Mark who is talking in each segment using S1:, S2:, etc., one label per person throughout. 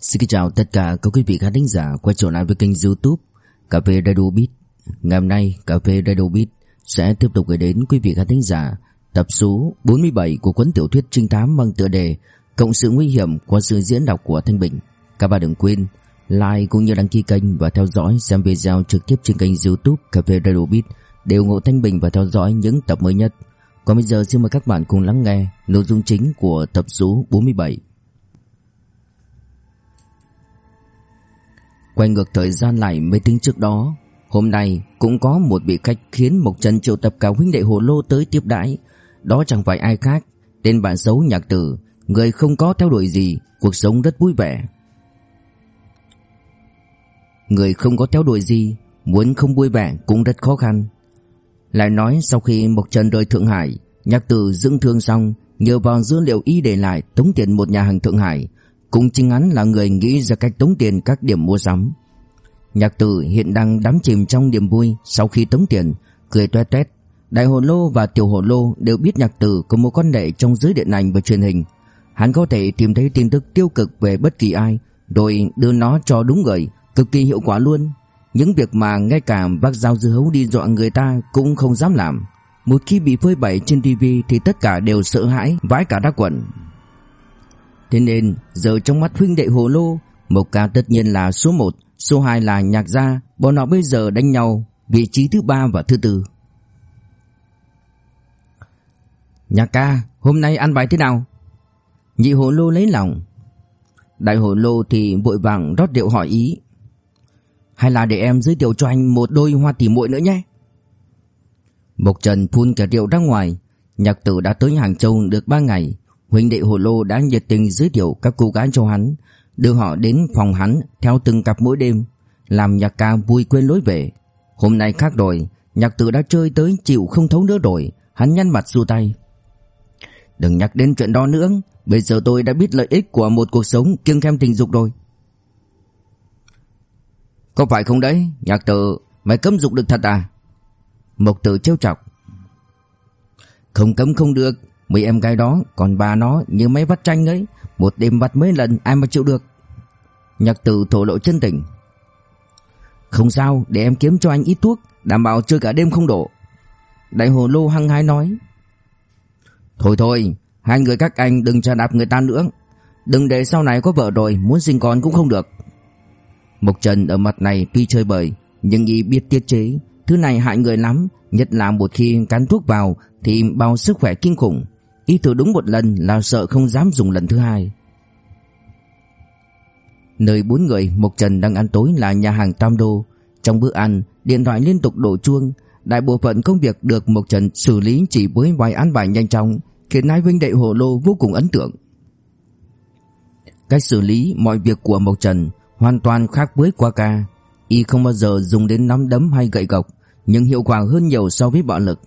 S1: Xin chào tất cả các quý vị khán thính giả quay trở lại với kênh youtube Cà phê Radio Beat. Ngày hôm nay, Cà phê Radio Beat sẽ tiếp tục gửi đến quý vị khán thính giả tập số 47 của cuốn tiểu thuyết trinh thám mang tựa đề Cộng sự nguy hiểm qua sự diễn đọc của Thanh Bình. Các bạn đừng quên like cũng như đăng ký kênh và theo dõi xem video trực tiếp trên kênh youtube Cà phê Radio Beat để ủng hộ Thanh Bình và theo dõi những tập mới nhất. Còn bây giờ xin mời các bạn cùng lắng nghe nội dung chính của tập số 47 Quay ngược thời gian lại mấy tiếng trước đó. Hôm nay cũng có một vị khách khiến Mộc Trần triệu tập cả huynh đệ hồ lô tới tiếp đãi. Đó chẳng phải ai khác, Tên bạn xấu nhạc tử, Người không có theo đuổi gì, Cuộc sống rất vui vẻ. Người không có theo đuổi gì, Muốn không vui vẻ cũng rất khó khăn. Lại nói sau khi Mộc Trần rời Thượng Hải, Nhạc tử dưỡng thương xong, Nhờ vào dữ liệu y để lại, tống tiền một nhà hàng Thượng Hải cũng chính hắn là người nghĩ ra cách tống tiền các điểm mua sắm. Nhạc tử hiện đang đắm chìm trong niềm vui sau khi tống tiền, cười toe toét. Đại hồ lô và tiểu hồ lô đều biết nhạc tử có một con đệ trong giới điện ảnh và truyền hình. Hắn có thể tìm thấy tin tức tiêu cực về bất kỳ ai, rồi đưa nó cho đúng người, cực kỳ hiệu quả luôn. Những việc mà ngay cả bác giao dư hấu đi dọa người ta cũng không dám làm. Một khi bị phơi bày trên TV thì tất cả đều sợ hãi, vãi cả đá quần. Thế nên, giờ trong mắt huynh đệ Hồ Lô, Mộc Ca tất nhiên là số 1 Số 2 là Nhạc Gia, Bọn họ bây giờ đánh nhau Vị trí thứ ba và thứ tư. Nhạc ca, Hôm nay ăn bài thế nào? Nhị Hồ Lô lấy lòng. Đại Hồ Lô thì vội vàng rót rượu hỏi ý. Hay là để em giới thiệu cho anh Một đôi hoa tỉ muội nữa nhé. Mộc Trần phun cả rượu ra ngoài. Nhạc tử đã tới Hàng Châu được 3 ngày. Huynh đệ Hồ Lô đã nhiệt tình giới thiệu các cô gái cho hắn, đưa họ đến phòng hắn theo từng cặp mỗi đêm, làm nhạc ca vui quên lối về. Hôm nay khác rồi, nhạc tử đã chơi tới chịu không thấu nữa rồi, hắn nhăn mặt xua tay. Đừng nhắc đến chuyện đó nữa, bây giờ tôi đã biết lợi ích của một cuộc sống kiêng khem tình dục rồi. Có phải không đấy, nhạc tử, mày cấm dục được thật à? Mộc tử trêu chọc. Không cấm không được, Mấy em gái đó, Còn bà nó như mấy vắt tranh ấy, Một đêm vắt mấy lần ai mà chịu được. Nhạc tử thổ lộ chân tình. Không sao, để em kiếm cho anh ít thuốc, Đảm bảo chơi cả đêm không đổ. Đại hồ lô hăng hái nói. Thôi thôi, Hai người các anh đừng trả đạp người ta nữa. Đừng để sau này có vợ rồi, Muốn sinh con cũng không được. Mộc Trần ở mặt này tuy chơi bời, Nhưng y biết tiết chế. Thứ này hại người lắm, Nhất là một khi cắn thuốc vào Thì bao sức khỏe kinh khủng. Y thử đúng một lần là sợ không dám dùng lần thứ hai. Nơi bốn người, Mộc Trần đang ăn tối là nhà hàng Tam Đô. Trong bữa ăn, Điện thoại liên tục đổ chuông. Đại bộ phận công việc được Mộc Trần xử lý chỉ với vài án bài nhanh chóng, Khiến hai vinh đệ hồ lô vô cùng ấn tượng. Cách xử lý mọi việc của Mộc Trần Hoàn toàn khác với qua ca. Y không bao giờ dùng đến nắm đấm hay gậy gộc Nhưng hiệu quả hơn nhiều so với bạo lực.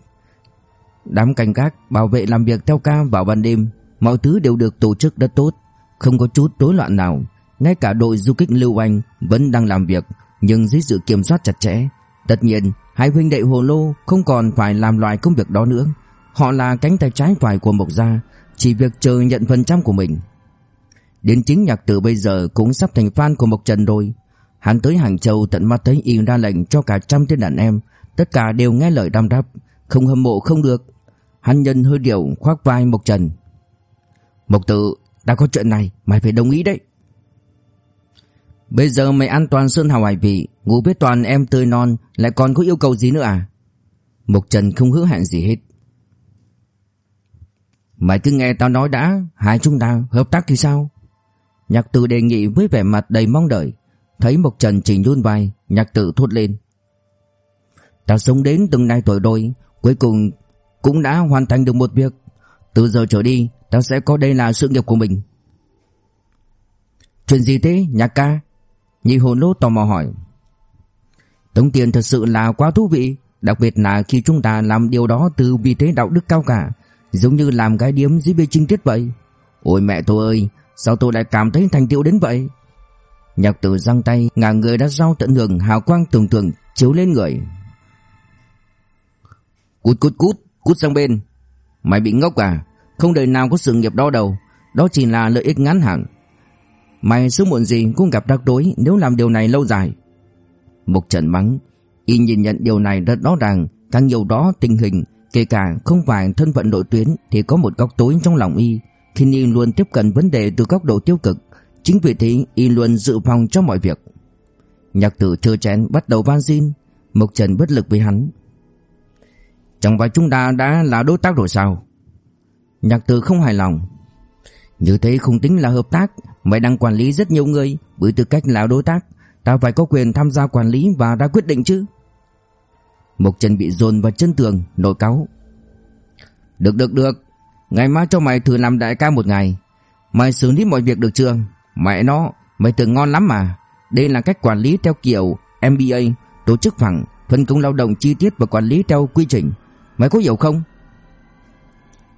S1: Đám canh gác bảo vệ làm việc theo ca vào ban đêm, mọi thứ đều được tổ chức rất tốt, không có chút rối loạn nào. Ngay cả đội du kích Lưu Anh vẫn đang làm việc, nhưng dưới sự kiểm soát chặt chẽ. Tất nhiên, hai huynh đệ Hồ Lô không còn phải làm loại công việc đó nữa. Họ là cánh tay trái phải của Mộc Gia, chỉ việc chờ nhận phần trăm của mình. Đến chính nhạc tử bây giờ cũng sắp thành fan của Mộc Trần rồi. Hắn tới Hàng Châu tận mắt thấy y ra lệnh cho cả trăm tên đàn em, tất cả đều nghe lời đam đáp, không hâm mộ không được. Hắn nhân hơi điệu khoác vai Mộc Trần. Mộc Tử, đã có chuyện này, Mày phải đồng ý đấy. Bây giờ mày an toàn sơn hào hải vị, Ngủ với toàn em tươi non, Lại còn có yêu cầu gì nữa à? Mộc Trần không hứa hẹn gì hết. Mày cứ nghe tao nói đã, Hai chúng ta hợp tác thì sao? Nhạc tử đề nghị với vẻ mặt đầy mong đợi, Thấy Mộc Trần chỉ nhún vai, Nhạc tử thốt lên. Tao sống đến từng nay tuổi đôi Cuối cùng cũng đã hoàn thành được một việc. Từ giờ trở đi, ta sẽ có đây là sự nghiệp của mình. Chuyện gì thế, nhạc ca? Nhị hồn lô tò mò hỏi. Tống tiền thật sự là quá thú vị, đặc biệt là khi chúng ta làm điều đó từ vị thế đạo đức cao cả, giống như làm cái điếm dưới bê trinh tiết vậy. Ôi mẹ tôi ơi, sao tôi lại cảm thấy thành tựu đến vậy? Nhạc tử giang tay, ngả người đã giao tận hưởng hào quang tưởng tượng chiếu lên người. Cút cút cút, Cút sang bên. Mày bị ngốc à? Không đời nào có sự nghiệp đó đâu. Đó chỉ là lợi ích ngắn hạn. Mày sớm muộn gì cũng gặp rắc rối nếu làm điều này lâu dài. Mục Trần mắng Y nhìn nhận điều này rất rõ ràng. Càng nhiều đó tình hình Kể cả không phải thân phận đội tuyến Thì có một góc tối trong lòng Y. Khi Y luôn tiếp cận vấn đề từ góc độ tiêu cực Chính vì thế Y luôn dự phòng cho mọi việc. Nhạc tử chơ chén bắt đầu van xin. Mục Trần bất lực với hắn. Chẳng phải chúng ta đã là đối tác rồi sao? Nhạc tử không hài lòng. Như thế không tính là hợp tác. Mày đang quản lý rất nhiều người. Với tư cách là đối tác, Ta phải có quyền tham gia quản lý và ra quyết định chứ. Một Trần bị dồn vào chân tường, Nội cáo Được được được. Ngày mai cho mày thử làm đại ca một ngày. Mày xử lý mọi việc được chưa? Mẹ nó, Mày tưởng ngon lắm mà. Đây là cách quản lý theo kiểu MBA Tổ chức phẳng, Phân công lao động chi tiết và quản lý theo quy trình. Mày có hiểu không?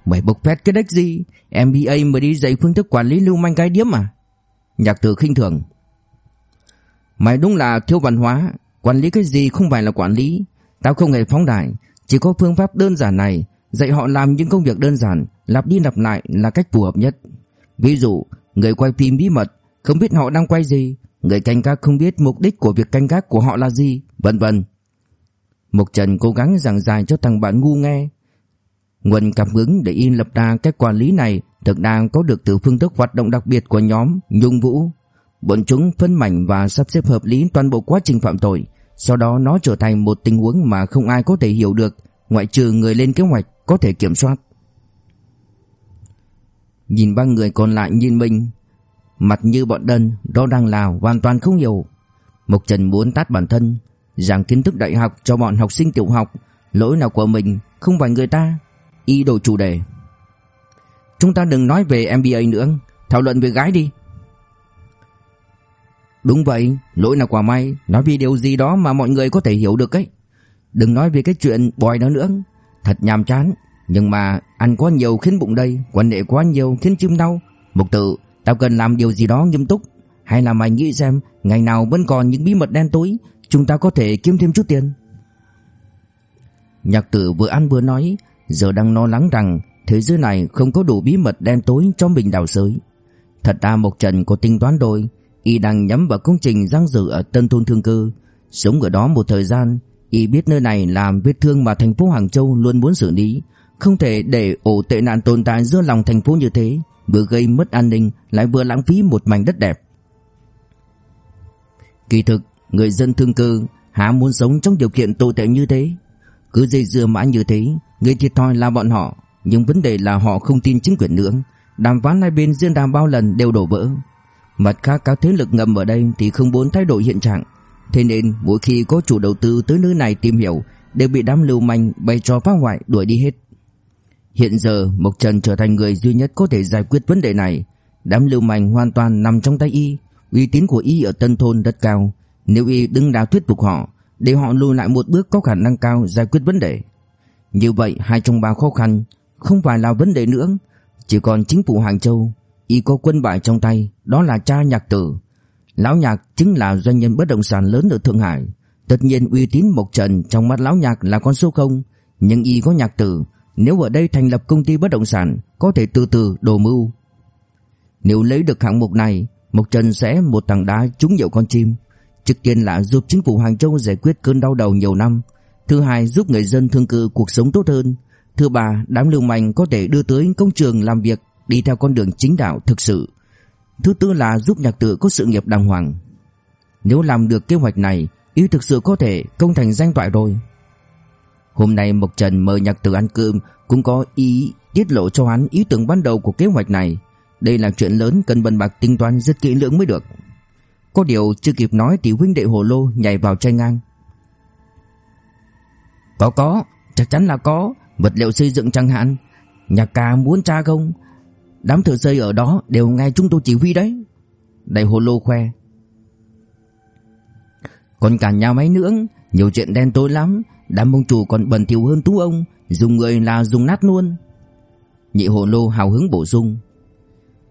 S1: Mày bộc phét cái đếch gì? MBA mới đi dạy phương thức quản lý lưu manh cái điếm mà. Nhạc tử khinh thường. Mày đúng là thiếu văn hóa. Quản lý cái gì không phải là quản lý. Tao không hề phóng đại. Chỉ có phương pháp đơn giản này. Dạy họ làm những công việc đơn giản, Lặp đi lặp lại là cách phù hợp nhất. Ví dụ, Người quay phim bí mật, Không biết họ đang quay gì. Người canh gác không biết mục đích của việc canh gác của họ là gì, Vân vân. Mộc Trần cố gắng giảng giải cho thằng bạn ngu nghe Nguồn cảm hứng để in lập ra cách quản lý này thực đang có được từ phương thức hoạt động đặc biệt của nhóm Nhung Vũ. Bọn chúng phân mảnh và sắp xếp hợp lý toàn bộ quá trình phạm tội, sau đó nó trở thành một tình huống mà không ai có thể hiểu được, ngoại trừ người lên kế hoạch có thể kiểm soát. Nhìn ba người còn lại nhìn mình, mặt như bọn đần, đó đang là hoàn toàn không hiểu. Mộc Trần muốn tát bản thân, giảng kiến thức đại học cho bọn học sinh tiểu học, lỗi nào của mình, không phải người ta. Y đổi chủ đề. Chúng ta đừng nói về MBA nữa, thảo luận về gái đi. Đúng vậy, lỗi là quả may, nói về điều gì đó mà mọi người có thể hiểu được ấy. Đừng nói về cái chuyện bòi đó nữa, thật nhàm chán. Nhưng mà ăn quá nhiều khiến bụng đầy, quan hệ quá nhiều khiến chim đau. Mục tự, tao cần làm điều gì đó nghiêm túc. Hay là mày nghĩ xem, ngày nào vẫn còn những bí mật đen tối, chúng ta có thể kiếm thêm chút tiền. Nhạc tử vừa ăn vừa nói, giờ đang lo lắng rằng thế giới này không có đủ bí mật đen tối cho mình đào sới. Thật ra Mộc Trần có tính toán đôi, y đang nhắm vào công trình giang dự ở Tân Thôn Thương Cư, sống ở đó một thời gian, y biết nơi này làm vết thương mà thành phố Hàng Châu luôn muốn xử lý, không thể để ổ tệ nạn tồn tại giữa lòng thành phố như thế, vừa gây mất an ninh lại vừa lãng phí một mảnh đất đẹp. Kỳ thực, người dân thương cư há muốn sống trong điều kiện tồi tệ như thế, cứ dây dưa mãi như thế, người thiệt thòi là bọn họ, nhưng vấn đề là họ không tin chính quyền nữa. Đàm phán hai bên diễn đàm bao lần đều đổ vỡ. Mặt khác các thế lực ngầm ở đây thì không muốn thay đổi hiện trạng. Thế nên mỗi khi có chủ đầu tư tới nơi này tìm hiểu đều bị đám lưu manh bày trò phá hoại đuổi đi hết. Hiện giờ Mộc Trần trở thành người duy nhất có thể giải quyết vấn đề này. Đám lưu manh hoàn toàn nằm trong tay y. Uy tín của y ở Tân Thôn rất cao. Nếu y đứng đá thuyết phục họ, để họ lùi lại một bước có khả năng cao giải quyết vấn đề. Như vậy hai trong ba khó khăn không phải là vấn đề nữa, chỉ còn chính phủ Hàng Châu, y có quân bài trong tay, đó là cha Nhạc Tử. Lão Nhạc chính là doanh nhân bất động sản lớn ở Thượng Hải. Tất nhiên uy tín Mộc Trần trong mắt lão Nhạc là con số không, nhưng y có Nhạc Tử, nếu ở đây thành lập công ty bất động sản, có thể từ từ đồ mưu. Nếu lấy được hạng mục này, Mộc Trần sẽ một tảng đá trúng nhiều con chim. Trước tiên là giúp chính phủ Hàng Châu giải quyết cơn đau đầu nhiều năm, Thứ hai giúp người dân thương cư cuộc sống tốt hơn. Thứ ba đám lưu manh có thể đưa tới công trường làm việc đi theo con đường chính đạo thực sự. Thứ tư là giúp nhạc tử có sự nghiệp đàng hoàng. Nếu làm được kế hoạch này, ý thực sự có thể công thành danh toại rồi. Hôm nay Mộc Trần mời nhạc tử ăn cơm cũng có ý tiết lộ cho hắn ý tưởng ban đầu của kế hoạch này. Đây là chuyện lớn cần bần bạc tính toán rất kỹ lưỡng mới được. Có điều chưa kịp nói thì huynh đệ Hồ Lô nhảy vào tranh ngang. Có có, chắc chắn là có, vật liệu xây dựng chẳng hạn. Nhà ca muốn tra không? Đám thợ xây ở đó đều nghe chúng tôi chỉ huy đấy. Đại hồ lô khoe. Còn cả nhà máy nữa, nhiều chuyện đen tối lắm, đám ông chủ còn bẩn thỉu hơn tú ông, dùng người là dùng nát luôn. Nhị hồ lô hào hứng bổ sung.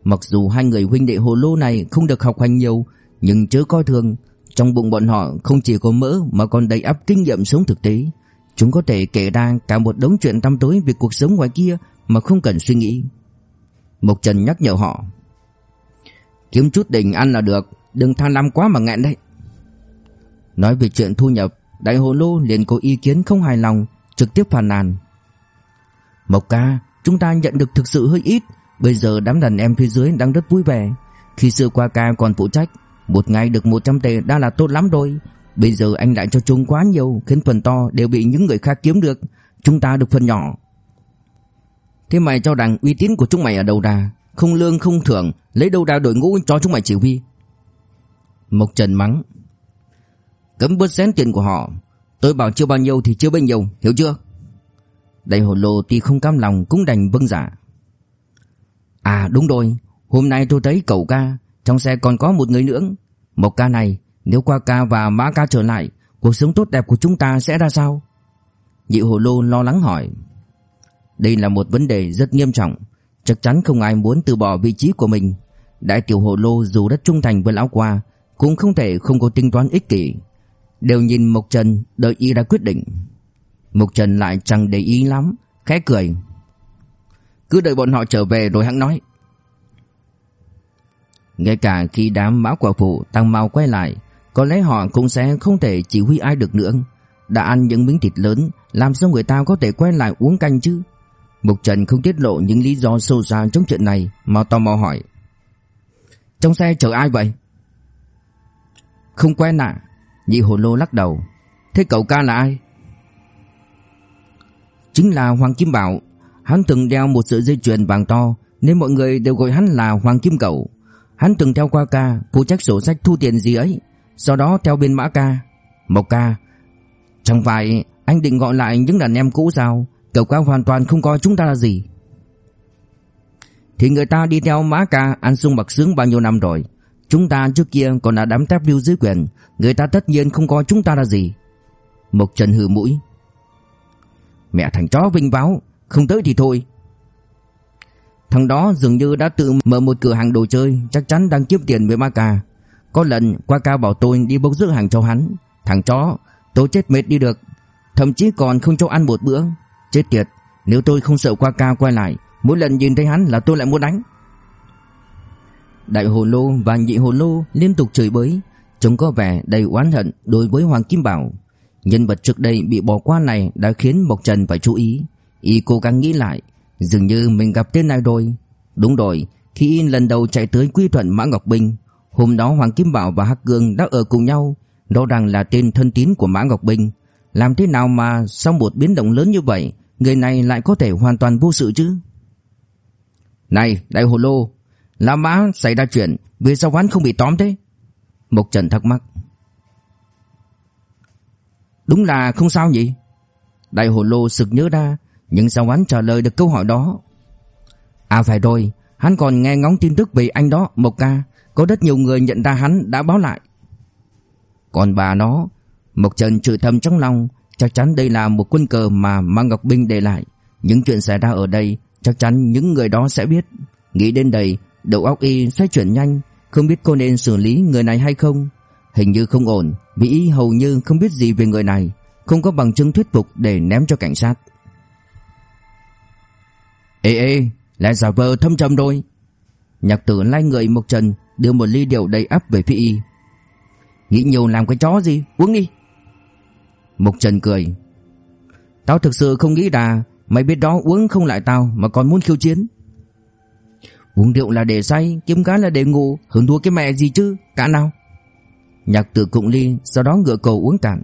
S1: Mặc dù hai người huynh đệ hồ lô này không được học hành nhiều, nhưng chớ coi thường, trong bụng bọn họ không chỉ có mỡ mà còn đầy ắp kinh nghiệm sống thực tế. Chúng có thể kể ra cả một đống chuyện tăm tối về cuộc sống ngoài kia mà không cần suy nghĩ. Mộc Trần nhắc nhở họ. Kiếm chút đỉnh ăn là được Đừng tham lam quá mà nghẹn đấy Nói về chuyện thu nhập Đại hồ lô liền có ý kiến không hài lòng Trực tiếp phàn nàn Mộc ca Chúng ta nhận được thực sự hơi ít Bây giờ đám đàn em phía dưới đang rất vui vẻ Khi xưa qua ca còn phụ trách một ngày được 100 tệ đã là tốt lắm rồi. Bây giờ anh lại cho chúng quá nhiều, Khiến phần to đều bị những người khác kiếm được. Chúng ta được phần nhỏ. Thế mày cho rằng uy tín của chúng mày ở đâu ra? Không lương, không thưởng. Lấy đâu ra đội ngũ cho chúng mày chỉ huy? Mộc Trần mắng. Cấm bớt xén tiền của họ. Tôi bảo chưa bao nhiêu thì chưa bấy nhiêu. Hiểu chưa? Đại hồ lô tuy không cam lòng cũng đành vâng giả dạ. À đúng rồi. Hôm nay tôi thấy cậu ca. Trong xe còn có một người nữa. Một ca này, Nếu qua ca và mã ca trở lại, Cuộc sống tốt đẹp của chúng ta sẽ ra sao? Nhị hồ lô lo lắng hỏi. Đây là một vấn đề rất nghiêm trọng. Chắc chắn không ai muốn từ bỏ vị trí của mình. Đại tiểu hồ lô dù rất trung thành với lão qua, Cũng không thể không có tính toán ích kỷ. Đều nhìn Mộc Trần, đợi y ra quyết định. Mộc Trần lại chẳng để ý lắm, Khẽ cười. Cứ đợi bọn họ trở về rồi hắn nói. Ngay cả khi đám mã quả phụ tăng mau quay lại, Có lẽ họ cũng sẽ không thể chỉ huy ai được nữa. Đã ăn những miếng thịt lớn, Làm sao người ta có thể quay lại uống canh chứ? Mục Trần không tiết lộ những lý do sâu xa trong chuyện này Mà tò mò hỏi. Trong xe chở ai vậy? Không quen à Nhị hồ lô lắc đầu. Thế cậu ca là ai? Chính là Hoàng Kim Bảo. Hắn từng đeo một sợi dây chuyền vàng to, Nên mọi người đều gọi hắn là Hoàng Kim Cẩu. Hắn từng theo qua ca, Phụ trách sổ sách thu tiền gì ấy. Sau đó theo bên mã ca. Mộc ca. Chẳng phải anh định gọi lại những đàn em cũ sao? Cậu ca hoàn toàn không coi chúng ta là gì. Thì người ta đi theo mã ca Ăn sung bạc sướng bao nhiêu năm rồi. Chúng ta trước kia còn là đám tép lưu dưới quyền. Người ta tất nhiên không coi chúng ta là gì. Mộc Trần hừ mũi. Mẹ thằng chó vinh báo. Không tới thì thôi. Thằng đó dường như đã tự mở một cửa hàng đồ chơi, Chắc chắn đang kiếm tiền với ma Có lần, qua ca bảo tôi đi bốc rước hàng cho hắn. Thằng chó, Tôi chết mệt đi được. Thậm chí còn không cho ăn một bữa. Chết tiệt, Nếu tôi không sợ qua ca quay lại, Mỗi lần nhìn thấy hắn là tôi lại muốn đánh. Đại hồ lô và nhị hồ lô liên tục chửi bới. Trông có vẻ đầy oán hận đối với Hoàng Kim Bảo. Nhân vật trước đây bị bỏ qua này đã khiến Mộc Trần phải chú ý. Y cố gắng nghĩ lại Dường như mình gặp tên này rồi. Đúng rồi, Khi in lần đầu chạy tới quy thuận Mã Ngọc bình, Hôm đó Hoàng Kim Bảo và Hắc Cương đã ở cùng nhau. Đó rằng là tên thân tín của Mã Ngọc bình. Làm thế nào mà sau một biến động lớn như vậy, Người này lại có thể hoàn toàn vô sự chứ? Này, Đại Hồ Lô là Mã xảy ra chuyện, Vì sao hắn không bị tóm thế? Mộc Trần thắc mắc. Đúng là không sao nhỉ? Đại hồ lô sực nhớ ra nhưng sao hắn trả lời được câu hỏi đó. À phải rồi. Hắn còn nghe ngóng tin tức về anh đó, Mộc ca. Có rất nhiều người nhận ra hắn đã báo lại. Còn bà nó, Mộc Trần trừ thầm trong lòng. Chắc chắn đây là một quân cờ mà Mang Ngọc Binh để lại. Những chuyện xảy ra ở đây, Chắc chắn những người đó sẽ biết. Nghĩ đến đây, Đầu óc y xoay chuyển nhanh. Không biết cô nên xử lý người này hay không. Hình như không ổn. Vì y hầu như không biết gì về người này. Không có bằng chứng thuyết phục để ném cho cảnh sát. Ê ê Lại giả vờ thâm trầm rồi. Nhạc tử lai người một Trần, Đưa một ly rượu đầy ắp về phía y. Nghĩ nhiều làm cái chó gì, Uống đi. Mộc Trần cười. Tao thực sự không nghĩ là Mày biết đó uống không lại tao Mà còn muốn khiêu chiến. Uống rượu là để say, Kiếm cá là để ngủ, hưởng thua cái mẹ gì chứ, Cả nào. Nhạc tử cụng ly, Sau đó ngựa cầu uống cạn.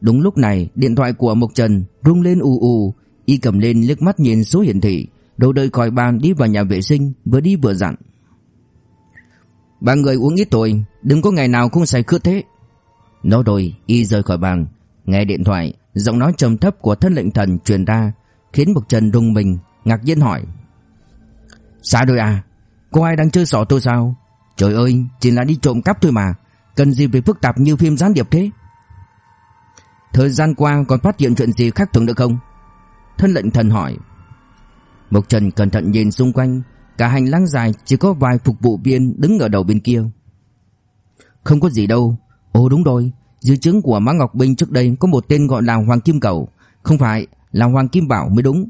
S1: Đúng lúc này, điện thoại của Mộc Trần rung lên ù ù Y cầm lên liếc mắt nhìn số hiển thị. Đồ đợi khỏi bàn đi vào nhà vệ sinh, Vừa đi vừa dặn. Ba người uống ít thôi, Đừng có ngày nào không say khướt thế. Nói rồi, Y rời khỏi bàn, Nghe điện thoại, Giọng nói trầm thấp của thân lệnh thần truyền ra, Khiến Mộc Trần rung mình, Ngạc nhiên hỏi. Sao rồi à Có ai đang chơi sỏ tôi sao? Trời ơi, chỉ là đi trộm cắp thôi mà, Cần gì phải phức tạp như phim gián điệp thế? Thời gian qua còn phát hiện chuyện gì khác thường được không? Thân lệnh thần hỏi. Mộc Trần cẩn thận nhìn xung quanh, Cả hành lang dài chỉ có vài phục vụ viên đứng ở đầu bên kia. Không có gì đâu. Ồ, đúng rồi. Dưới chứng của Mã Ngọc Binh trước đây có một tên gọi là Hoàng Kim Cầu. Không phải, là Hoàng Kim Bảo mới đúng.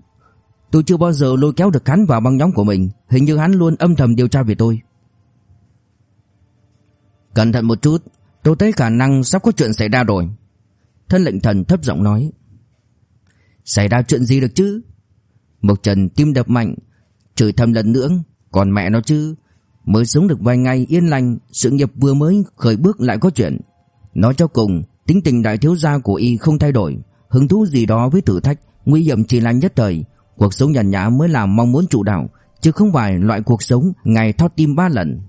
S1: Tôi chưa bao giờ lôi kéo được hắn vào băng nhóm của mình. Hình như hắn luôn âm thầm điều tra về tôi. Cẩn thận một chút, Tôi thấy khả năng sắp có chuyện xảy ra rồi. Thân lệnh thần thấp giọng nói. Xảy ra chuyện gì được chứ? Mộc Trần tim đập mạnh, Chửi thầm lần nữa, Còn mẹ nó chứ? Mới sống được vài ngày yên lành, Sự nghiệp vừa mới khởi bước lại có chuyện. Nói cho cùng, Tính tình đại thiếu gia của y không thay đổi, Hứng thú gì đó với thử thách, Nguy hiểm chỉ là nhất thời. Cuộc sống nhàn nhã mới là mong muốn chủ đạo, Chứ không phải loại cuộc sống ngày thót tim ba lần.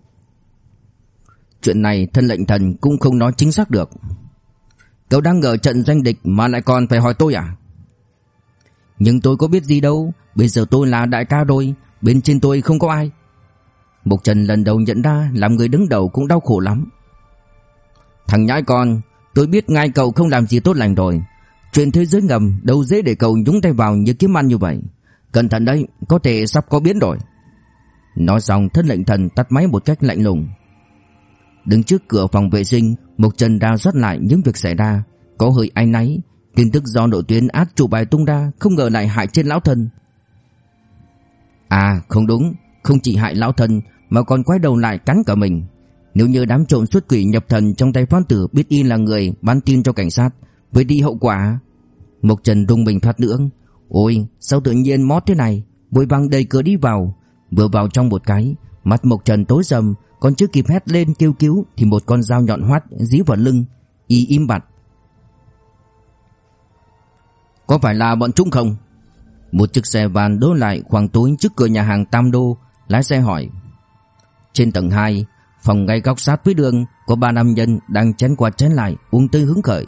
S1: Chuyện này thân lệnh thần cũng không nói chính xác được. Cậu đang ngờ trận danh địch mà lại còn phải hỏi tôi à? Nhưng tôi có biết gì đâu, Bây giờ tôi là đại ca đôi Bên trên tôi không có ai. Mục Trần lần đầu nhận ra Làm người đứng đầu cũng đau khổ lắm. Thằng nhãi con, Tôi biết ngay cậu không làm gì tốt lành rồi. Chuyện thế giới ngầm đâu dễ để cậu nhúng tay vào như kiếm ăn như vậy. Cẩn thận đấy, Có thể sắp có biến rồi. Nói xong thân lệnh thần tắt máy một cách lạnh lùng. Đứng trước cửa phòng vệ sinh Mục Trần ra soát lại những việc xảy ra. Có hơi ai náy Tin tức do nội tuyến át chủ bài tung ra, Không ngờ lại hại trên lão thần. À không đúng. Không chỉ hại lão thần Mà còn quay đầu lại cắn cả mình. Nếu như đám trộm xuất quỷ nhập thần trong tay phán tử Biết y là người bán tin cho cảnh sát, Với đi hậu quả. Mộc Trần rung mình thoát lưỡng Ôi, sao tự nhiên mót thế này? Bồi vàng đầy cửa đi vào. Vừa vào trong một cái Mặt Mộc Trần tối sầm, Còn chưa kịp hét lên kêu cứu, Thì một con dao nhọn hoắt dí vào lưng. Y im bặt. Có phải là bọn chúng không? Một chiếc xe van đỗ lại khoảng tối trước cửa nhà hàng Tam Đô, Lái xe hỏi. Trên tầng 2 Phòng ngay góc sát với đường, Có ba nam nhân đang chén qua chén lại, Uống tươi hứng khởi.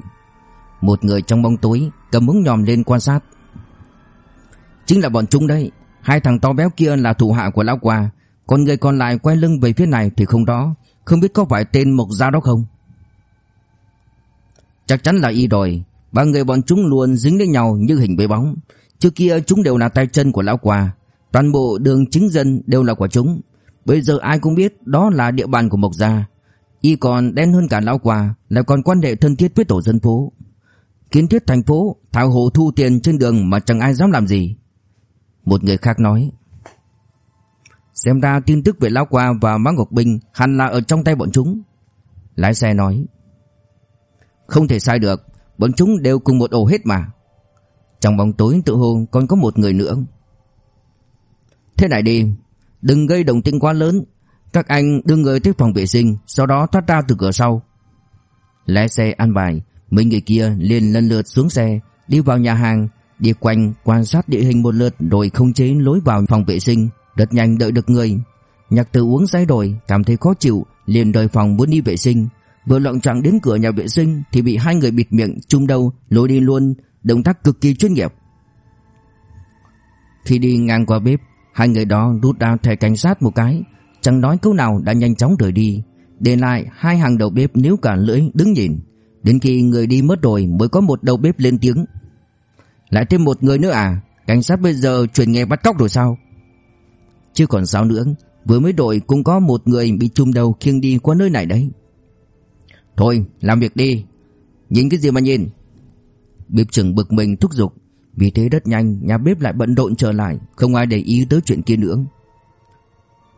S1: Một người trong bóng tối cầm ống nhòm lên quan sát. Chính là bọn chúng đây Hai thằng to béo kia là thủ hạ của lão quà Còn người còn lại quay lưng về phía này thì không đó, Không biết có phải tên Mộc Giao đó không? Chắc chắn là y rồi. Ba người bọn chúng luôn dính đến nhau như hình với bóng. Trước kia chúng đều là tay chân của lão quà Toàn bộ đường chính dân đều là của chúng. Bây giờ ai cũng biết đó là địa bàn của Mộc Gia. Y còn đen hơn cả lão quà Lại còn quan hệ thân thiết với tổ dân phố. Kiến thiết thành phố, Thảo hồ thu tiền trên đường mà chẳng ai dám làm gì. Một người khác nói, Xem ra tin tức về Lão Qua và Mã Ngọc Bình hẳn là ở trong tay bọn chúng. Lái xe nói, Không thể sai được. Bọn chúng đều cùng một ổ hết mà Trong bóng tối tự hồ còn có một người nữa Thế này đi Đừng gây động tĩnh quá lớn Các anh đưa người tới phòng vệ sinh Sau đó thoát ra từ cửa sau Lái xe ăn bài Mấy người kia liền lần lượt xuống xe Đi vào nhà hàng Đi quanh quan sát địa hình một lượt rồi không chế lối vào phòng vệ sinh, rất nhanh đợi được người. Nhạc Tử uống say rồi, cảm thấy khó chịu, liền rời phòng muốn đi vệ sinh. Vừa lọng choạng đến cửa nhà vệ sinh thì bị hai người bịt miệng chung đầu lôi đi luôn, động tác cực kỳ chuyên nghiệp. Khi đi ngang qua bếp, hai người đó rút ra thẻ cảnh sát một cái, chẳng nói câu nào đã nhanh chóng rời đi, để lại hai hàng đầu bếp níu cả lưỡi đứng nhìn. Đến khi người đi mất rồi mới có một đầu bếp lên tiếng. Lại thêm một người nữa à Cảnh sát bây giờ chuyển nghề bắt cóc rồi sao Chứ còn sao nữa Vừa mới đội cũng có một người bị chùm đầu khiêng đi qua nơi này đấy Thôi, làm việc đi. Nhìn cái gì mà nhìn? Bếp trưởng bực mình thúc giục. Vì thế rất nhanh, nhà bếp lại bận rộn trở lại, Không ai để ý tới chuyện kia nữa.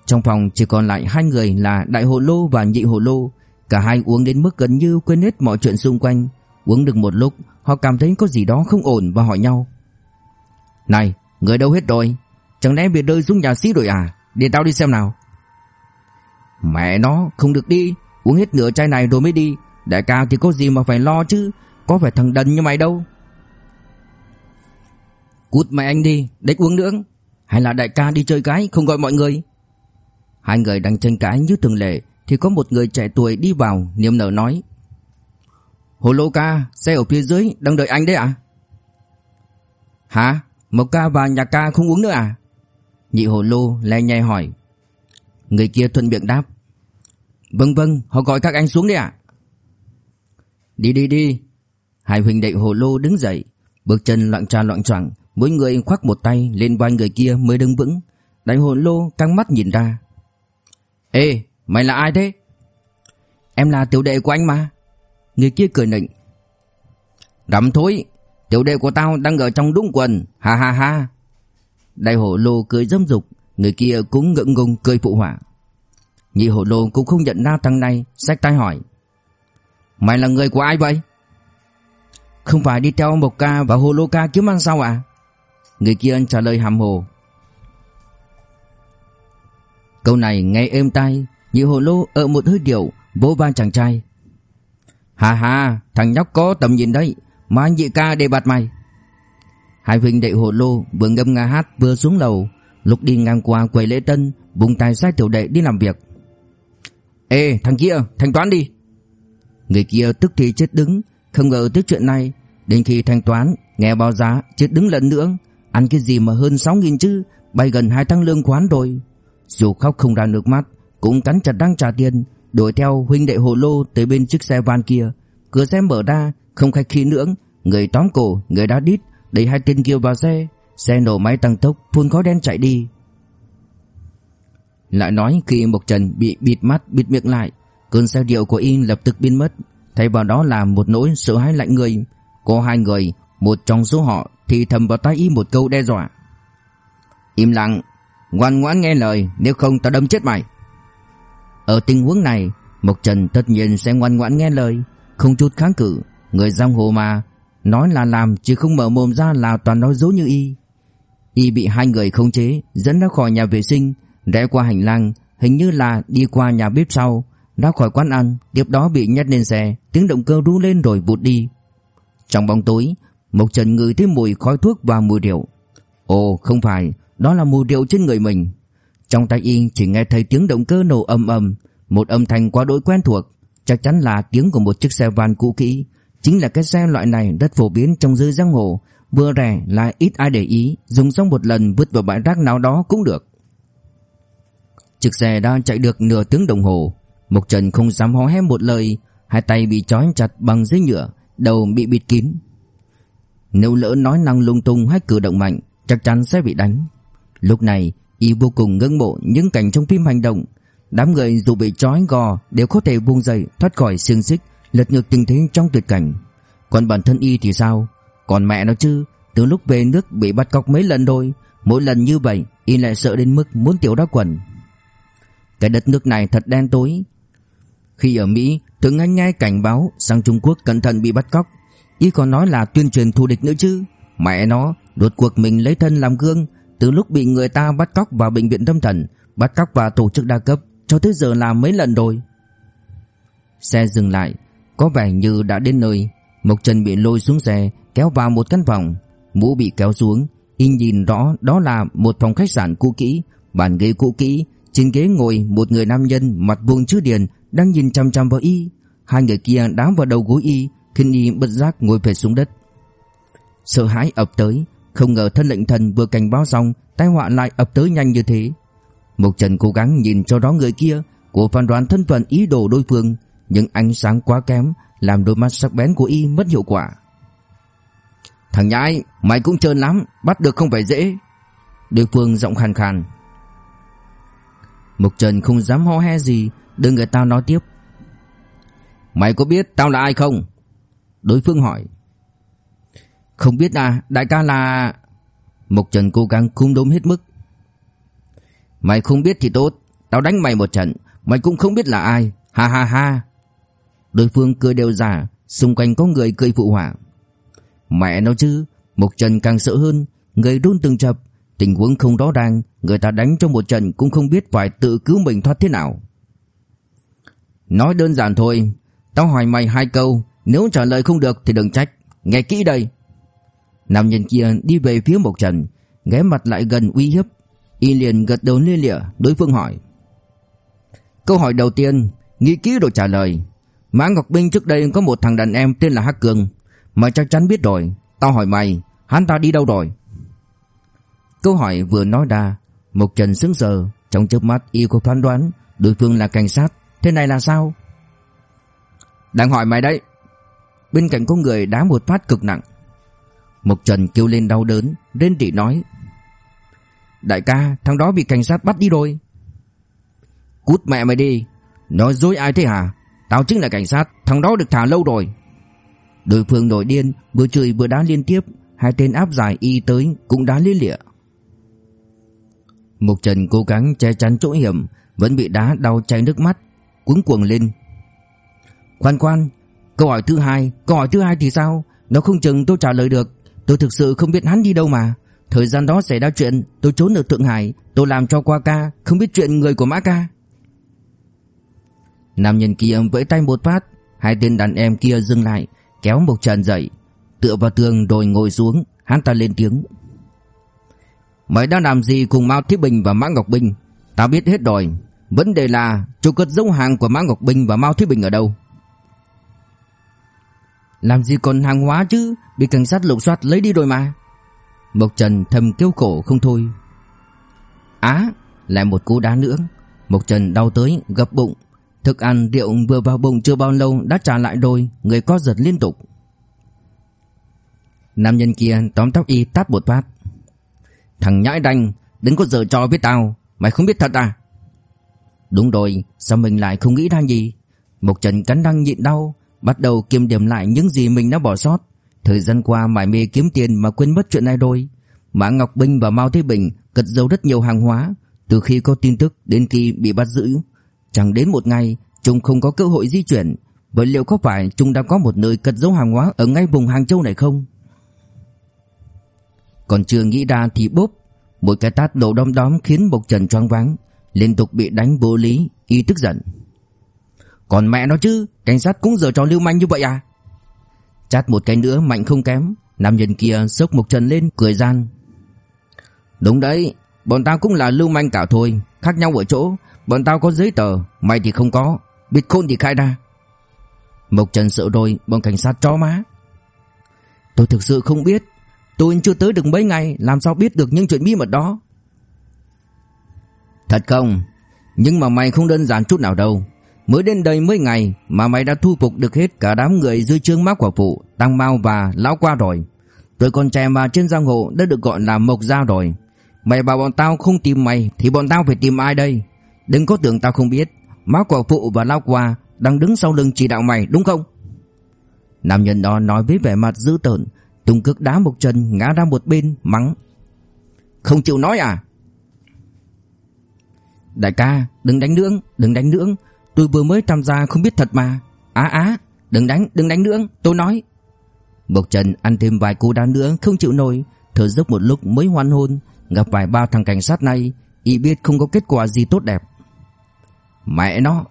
S1: Trong phòng chỉ còn lại hai người là Đại Hồ Lô và Nhị Hồ Lô. Cả hai uống đến mức gần như quên hết mọi chuyện xung quanh. Uống được một lúc, Họ cảm thấy có gì đó không ổn và hỏi nhau. Này, người đâu hết rồi? Chẳng lẽ bị rơi xuống nhà sĩ rồi à? Để tao đi xem nào. Mẹ nó, không được đi. Uống hết nửa chai này rồi mới đi Đại ca thì có gì mà phải lo chứ Có phải thằng đần như mày đâu Cút mẹ anh đi Đếch uống nữa Hay là đại ca đi chơi gái không gọi mọi người Hai người đang tranh cãi như thường lệ Thì có một người trẻ tuổi đi vào niềm nở nói Hồ Lô ca, xe ở phía dưới, đang đợi anh đấy à? Hả? Mộc ca và nhạc ca không uống nữa à? Nhị Hồ Lô le nhè hỏi. Người kia thuận miệng đáp. Vâng vâng, họ gọi các anh xuống đi ạ. Đi đi đi. Hai huynh đệ Hồ Lô đứng dậy, bước chân loạn trà loạn choạng, mỗi người khoác một tay lên vai người kia mới đứng vững. Đại Hồ Lô căng mắt nhìn ra. Ê, mày là ai thế? Em là tiểu đệ của anh mà. Người kia cười nịnh Rắm thối Tiểu đệ của tao đang ở trong đúng quần Ha ha ha Đại hồ lô cười dâm dục Người kia cũng ngượng ngùng cười phụ họa Nhị hổ lô cũng không nhận ra thằng này, Xách tay hỏi. Mày là người của ai vậy? Không phải đi theo Mộc Ca và Hồ Lô Ca kiếm ăn sao à Người kia trả lời hàm hồ. Câu này nghe êm tai, Nhị hồ lô ở một hơi điệu, Vỗ vai chàng trai. Hà hà thằng nhóc có tầm nhìn đấy, Mà anh nhị ca để bạt mày. Hai huynh đệ hồ lô vừa ngâm nga hát vừa xuống lầu, Lúc đi ngang qua quầy lễ tân Vùng tay sai tiểu đệ đi làm việc. Ê, thằng kia, thanh toán đi. Người kia tức thì chết đứng, Không ngờ tới chuyện này. Đến khi thanh toán Nghe báo giá chết đứng lần nữa, Ăn cái gì mà hơn 6.000 chứ, Bay gần hai tháng lương khoán rồi. Dù khóc không ra nước mắt, Cũng cắn chặt đang trả tiền, Đuổi theo huynh đệ hồ lô tới bên chiếc xe van kia. Cửa xe mở ra, Không khách khí nữa, Người tóm cổ, Người đá đít, Đẩy hai tên kia vào xe. Xe nổ máy tăng tốc, Phun khói đen chạy đi. Lại nói khi Mộc Trần bị bịt mắt, bịt miệng lại, Cơn xe điệu của y lập tức biến mất. Thay vào đó là một nỗi sợ hãi lạnh người. Có hai người, Một trong số họ thì thầm vào tai y một câu đe dọa. Im lặng, Ngoan ngoãn nghe lời, Nếu không tao đâm chết mày. Ở tình huống này, Mộc Trần tất nhiên sẽ ngoan ngoãn nghe lời, Không chút kháng cự. Người giang hồ mà, Nói là làm chứ không mở mồm ra là toàn nói dối như y. Y bị hai người khống chế, Dẫn ra khỏi nhà vệ sinh Rẽ qua hành lang, Hình như là đi qua nhà bếp sau. Ra khỏi quán ăn, Tiếp đó bị nhét lên xe, Tiếng động cơ rú lên rồi vụt đi. Trong bóng tối, Mộc Trần ngửi thấy mùi khói thuốc và mùi rượu. Ồ, không phải, Đó là mùi rượu trên người mình. Trong tay y chỉ nghe thấy tiếng động cơ nổ ầm ầm, Một âm thanh quá đối quen thuộc. Chắc chắn là tiếng của một chiếc xe van cũ kỹ. Chính là cái xe loại này rất phổ biến trong giới giang hồ. Vừa rẻ lại ít ai để ý, Dùng xong một lần vứt vào bãi rác nào đó cũng được. Chiếc xe đã chạy được nửa tiếng đồng hồ. Mộc Trần không dám hó hé một lời, Hai tay bị trói chặt bằng dây nhựa, Đầu bị bịt kín. Nếu lỡ nói năng lung tung hay cử động mạnh, Chắc chắn sẽ bị đánh. Lúc này, y vô cùng ngưỡng mộ những cảnh trong phim hành động. Đám người dù bị trói gò Đều có thể buông dậy, thoát khỏi xiềng xích, Lật ngược tình thế trong tuyệt cảnh. Còn bản thân y thì sao? Còn mẹ nó chứ? Từ lúc về nước bị bắt cóc mấy lần thôi Mỗi lần như vậy, Y lại sợ đến mức muốn tiểu đá quần. Cái đất nước này thật đen tối. Khi ở Mỹ Thường anh nghe cảnh báo sang Trung Quốc cẩn thận bị bắt cóc. Y còn nói là tuyên truyền thù địch nữa chứ. Mẹ nó đột cuộc mình lấy thân làm gương, Từ lúc bị người ta bắt cóc vào bệnh viện tâm thần, Bắt cóc vào tổ chức đa cấp, Cho tới giờ làm mấy lần rồi. Xe dừng lại, Có vẻ như đã đến nơi. Mộc Trần bị lôi xuống xe, Kéo vào một căn phòng. Mũ bị kéo xuống, Y nhìn rõ đó là một phòng khách sạn cũ kỹ, Bàn ghế cũ kỹ trên ghế ngồi một người nam nhân Mặt vuông chữ điền Đang nhìn chăm chăm vào Y. Hai người kia đám vào đầu gối Y, Khiến Y bất giác ngồi phệt xuống đất. Sợ hãi ập tới, Không ngờ thân lệnh thần vừa cảnh báo xong, Tai họa lại ập tới nhanh như thế. Mộc Trần cố gắng nhìn cho đó người kia Của phán đoán thân phận ý đồ đối phương, Nhưng ánh sáng quá kém Làm đôi mắt sắc bén của y mất hiệu quả. Thằng nhãi, Mày cũng trơn lắm, Bắt được không phải dễ. Đối phương giọng khàn khàn. Mộc Trần không dám ho he gì Đừng người tao nói tiếp. Mày có biết tao là ai không? Đối phương hỏi. Không biết à Đại ca là Mộc Trần cố gắng cung đốm hết mức. Mày không biết thì tốt, Tao đánh mày một trận, Mày cũng không biết là ai, Ha ha ha. Đối phương cười đều giả, Xung quanh có người cười phụ họa. Mẹ nó chứ Mộc Trần càng sợ hơn, Người đun từng chập Tình huống không rõ ràng, Người ta đánh trong một trận cũng không biết phải tự cứu mình thoát thế nào. Nói đơn giản thôi, Tao hỏi mày hai câu, Nếu trả lời không được thì đừng trách, Nghe kỹ đây. Nam nhân kia đi về phía Mộc Trần, Ghé mặt lại gần uy hiếp. Y liền gật đầu lia lịa, Đối phương hỏi. Câu hỏi đầu tiên, Nghĩ kỹ rồi trả lời. Mã Ngọc Binh trước đây có một thằng đàn em tên là Hắc Cường Mày chắc chắn biết rồi. Tao hỏi mày, Hắn ta đi đâu rồi? Câu hỏi vừa nói ra Mộc Trần sững sờ Trong chớp mắt y có phán đoán Đối phương là cảnh sát. Thế này là sao? Đang hỏi mày đấy. Bên cạnh có người đá một phát cực nặng. Mộc Trần kêu lên đau đớn Đến rỉ nói Đại ca thằng đó bị cảnh sát bắt đi rồi. Cút mẹ mày đi. Nói dối ai thế hả? Tao chính là cảnh sát Thằng đó được thả lâu rồi. Đối phương nổi điên Vừa chửi vừa đá liên tiếp. Hai tên áp giải y tới cũng đá liên lịa Mục Trần cố gắng che chắn chỗ hiểm, Vẫn bị đá đau chảy nước mắt, Cuống cuồng lên. Khoan khoan, Câu hỏi thứ hai, Câu hỏi thứ hai thì sao? Nó không chừng tôi trả lời được. Tôi thực sự không biết hắn đi đâu mà. Thời gian đó xảy ra chuyện, Tôi trốn ở Thượng Hải, Tôi làm cho qua ca Không biết chuyện người của Mã ca. Nam nhân kia vẫy tay một phát, Hai tên đàn em kia dừng lại, Kéo một Trần dậy. Tựa vào tường rồi ngồi xuống, Hắn ta lên tiếng. Mày đã làm gì cùng Mao Thiết Bình và Mã Ngọc Bình? Tao biết hết rồi. Vấn đề là chỗ cất dấu hàng của Mã Ngọc Bình và Mao Thiết Bình ở đâu? Làm gì còn hàng hóa chứ? Bị cảnh sát lục soát lấy đi rồi mà. Mộc Trần thầm kêu khổ không thôi. Á, Lại một cú đá nữa. Mộc Trần đau tới, gập bụng. Thức ăn, rượu vừa vào bụng chưa bao lâu đã trả lại rồi, Người co giật liên tục. Nam nhân kia tóm tóc y tát một phát. Thằng nhãi đanh Đừng có giờ trò với tao, Mày không biết thật à? Đúng rồi, Sao mình lại không nghĩ ra gì Mộc Trần cắn răng nhịn đau, Bắt đầu kiềm điểm lại những gì mình đã bỏ sót. Thời gian qua mải mê kiếm tiền mà quên mất chuyện này rồi. Mã Ngọc Bình và Mao Thế Bình Cất giấu rất nhiều hàng hóa, Từ khi có tin tức đến khi bị bắt giữ. Chẳng đến một ngày, Chúng không có cơ hội di chuyển. Vậy liệu có phải chúng đã có một nơi cất giấu hàng hóa Ở ngay vùng Hàng Châu này không? Còn chưa nghĩ ra thì bốp. Một cái tát đổ đom đóm khiến Mộc Trần choáng váng, Liên tục bị đánh vô lý, Y tức giận. Còn mẹ nó chứ, Cảnh sát cũng giờ trò lưu manh như vậy à? Chát một cái nữa mạnh không kém, Nam nhân kia sốc một trần lên cười gian. Đúng đấy, Bọn tao cũng là lưu manh cả thôi, Khác nhau ở chỗ, Bọn tao có giấy tờ Mày thì không có Biết khôn thì khai ra. Mộc Trần sợ rồi, Bọn cảnh sát cho má. Tôi thực sự không biết Tôi chưa tới được mấy ngày Làm sao biết được những chuyện bí mật đó? Thật không? Nhưng mà mày không đơn giản chút nào đâu. Mới đến đây mấy ngày Mà mày đã thu phục được hết cả đám người dưới trương mác quả phụ Tăng Mao và Lão Qua rồi. Tôi còn trẻ mà trên giang hồ Đã được gọi là Mộc Gia rồi. Mày bảo bọn tao không tìm mày Thì bọn tao phải tìm ai đây? Đừng có tưởng tao không biết Mác quả phụ và Lão Qua Đang đứng sau lưng chỉ đạo mày đúng không? Nam nhân đó nói với vẻ mặt dữ tợn Tùng cực đá một chân, ngã ra một bên, mắng. Không chịu nói à? Đại ca, đừng đánh nữa, Đừng đánh nữa. Tôi vừa mới tham gia không biết thật mà. Á á, đừng đánh đừng đánh nữa, tôi nói. Một Trần ăn thêm vài cú đá nữa, không chịu nổi. Thở dốc một lúc mới hoan hôn, Gặp vài ba thằng cảnh sát này, Y biết không có kết quả gì tốt đẹp. Mẹ nó!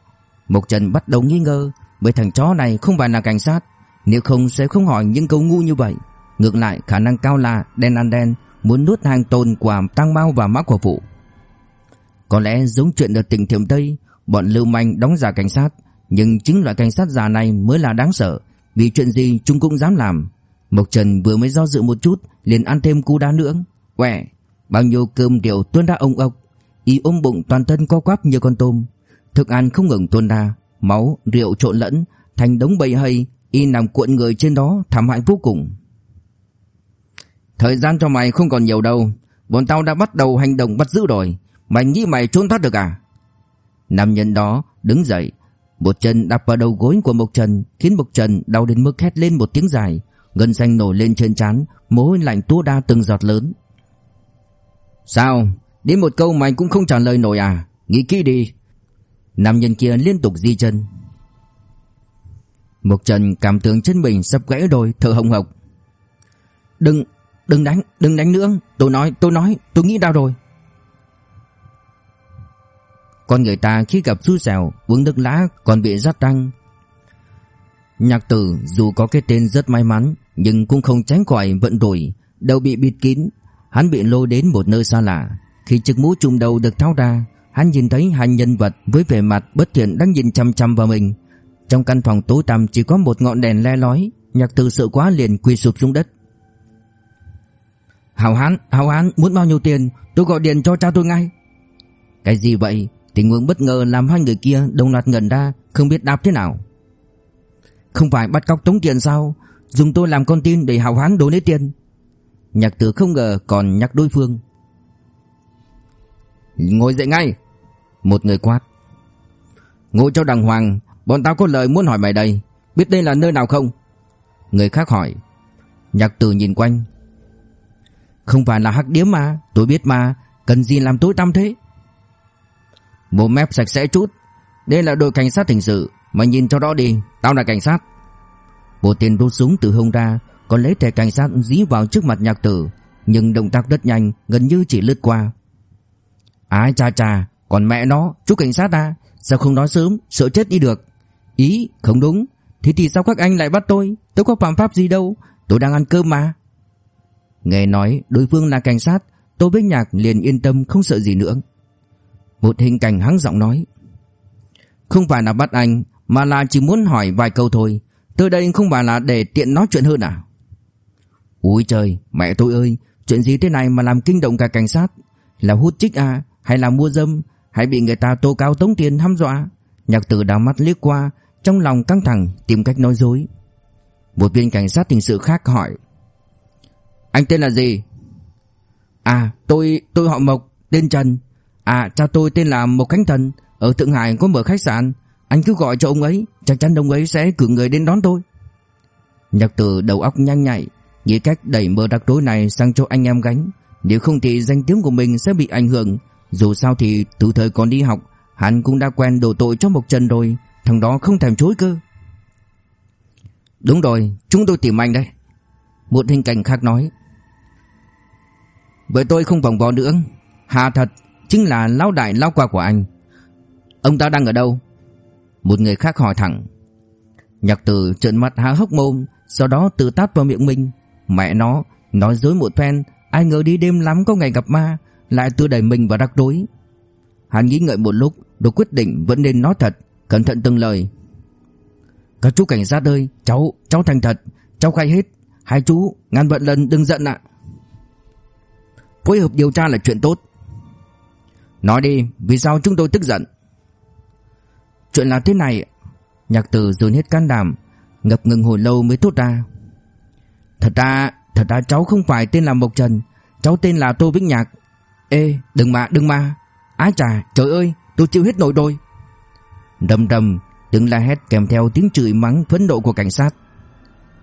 S1: Mộc Trần bắt đầu nghi ngờ, mấy thằng chó này không phải là cảnh sát, Nếu không sẽ không hỏi những câu ngu như vậy. Ngược lại khả năng cao là đen ăn đen Muốn nuốt hàng tồn của tăng bao và mã của phụ. Có lẽ giống chuyện ở tỉnh Thiểm Tây Bọn lưu manh đóng giả cảnh sát Nhưng chính loại cảnh sát giả này mới là đáng sợ Vì chuyện gì chúng cũng dám làm. Mộc Trần vừa mới do dự một chút liền ăn thêm cú đá nữa. Quẹ Bao nhiêu cơm đều tuôn ra ông ốc. Y ôm bụng toàn thân co quắp như con tôm. Thức ăn không ngừng tuôn ra Máu, rượu trộn lẫn Thành đống bầy hay Y nằm cuộn người trên đó thảm hại vô cùng. Thời gian cho mày không còn nhiều đâu. Bọn tao đã bắt đầu hành động bắt giữ rồi. Mày nghĩ mày trốn thoát được à? Nam nhân đó đứng dậy. Một chân đạp vào đầu gối của Mộc Trần, Khiến Mộc Trần đau đến mức hét lên một tiếng dài. Gân xanh nổi lên trên trán, Mồ hôi lạnh tua đa từng giọt lớn. Sao? Đến một câu mày cũng không trả lời nổi à? Nghĩ kỹ đi. Nam nhân kia liên tục di chân. Mộc Trần cảm tưởng chân mình sắp gãy đôi, thở hồng hộc. Đừng Đừng đánh Đừng đánh nữa Tôi nói Tôi nói Tôi nghĩ ra rồi con người ta khi gặp xui xẻo uống nước lá còn bị rát răng. Nhạc tử dù có cái tên rất may mắn nhưng cũng không tránh khỏi vận rủi, đầu bị bịt kín. Hắn bị lôi đến một nơi xa lạ. Khi chiếc mũ trùm đầu được tháo ra, hắn nhìn thấy hai nhân vật với vẻ mặt bất thiện đang nhìn chăm chăm vào mình. Trong căn phòng tối tăm chỉ có một ngọn đèn le lói, nhạc tử sợ quá liền quỳ sụp xuống đất. Hảo Hán, Hảo Hán muốn bao nhiêu tiền, tôi gọi điện cho cha tôi ngay. Cái gì vậy? Tình huống bất ngờ làm hai người kia đồng loạt ngẩn ra Không biết đáp thế nào. Không phải bắt cóc tống tiền sao? Dùng tôi làm con tin để hào hán đổ lấy tiền. Nhạc tử không ngờ còn nhắc đối phương. Ngồi dậy ngay. Một người quát. Ngồi cho đàng hoàng Bọn tao có lời muốn hỏi mày đây. Biết đây là nơi nào không? Người khác hỏi. Nhạc tử nhìn quanh. Không phải là hắc điếm mà, Tôi biết mà, Cần gì làm tối tăm thế? Bộ mép sạch sẽ chút, Đây là đội cảnh sát hình sự, Mày nhìn cho đó đi, Tao là cảnh sát. Bộ tiền rút súng từ hông ra, Còn lấy thẻ cảnh sát dí vào trước mặt nhạc tử, Nhưng động tác rất nhanh, Gần như chỉ lướt qua. Ái cha cha, Còn mẹ nó, Chú cảnh sát à Sao không nói sớm, Sợ chết đi được? Ý, không đúng, Thế thì sao các anh lại bắt tôi? Tôi có phạm pháp gì đâu, Tôi đang ăn cơm mà. Nghe nói đối phương là cảnh sát, Tô Bích Nhạc liền yên tâm không sợ gì nữa. Một hình cảnh hắng giọng nói, Không phải là bắt anh, Mà là chỉ muốn hỏi vài câu thôi. Tôi đây không phải là để tiện nói chuyện hơn à? Úi trời, Mẹ tôi ơi, Chuyện gì thế này mà làm kinh động cả cảnh sát? Là hút chích à Hay là mua dâm, Hay bị người ta tố cáo tống tiền hăm dọa? Nhạc tử đào mắt liếc qua, Trong lòng căng thẳng tìm cách nói dối. Một viên cảnh sát hình sự khác hỏi anh tên là gì? À tôi tôi họ Mộc, Tên Trần. À cha tôi tên là Mộc Khánh Thần, Ở Thượng Hải có mở khách sạn. Anh cứ gọi cho ông ấy, Chắc chắn ông ấy sẽ cử người đến đón tôi. Nhạc tử đầu óc nhanh nhạy, Nghĩ cách đẩy mờ đặc rối này sang cho anh em gánh. Nếu không thì danh tiếng của mình sẽ bị ảnh hưởng. Dù sao thì từ thời còn đi học, Hắn cũng đã quen đổ tội cho Mộc Trần rồi. Thằng đó không thèm chối cơ. Đúng rồi, Chúng tôi tìm anh đây. Một hình cảnh khác nói. Bởi tôi không vòng vò nữa. Hà thật, Chính là lão đại lão qua của anh. Ông ta đang ở đâu? Một người khác hỏi thẳng. Nhạc tử trợn mặt há hốc mồm, Sau đó tự tát vào miệng mình. Mẹ nó, Nói dối một phen, Ai ngờ đi đêm lắm có ngày gặp ma, Lại tự đẩy mình vào rắc rối. Hắn nghĩ ngợi một lúc Rồi quyết định vẫn nên nói thật, Cẩn thận từng lời. Các chú cảnh sát ơi, Cháu Cháu thành thật, Cháu khai hết. Hai chú, Ngàn vận lần đừng giận ạ. Phối hợp điều tra là chuyện tốt. Nói đi, Vì sao chúng tôi tức giận? Chuyện là thế này, Nhạc tử dồn hết can đảm, Ngập ngừng hồi lâu mới thốt ra. Thật ra Thật ra cháu không phải tên là Mộc Trần, Cháu tên là Tô Vĩnh Nhạc. Ê, đừng mà đừng mà. Ái chà, trời ơi, tôi chịu hết nổi rồi. Đầm đầm Tiếng la hét kèm theo tiếng chửi mắng phẫn nộ của cảnh sát.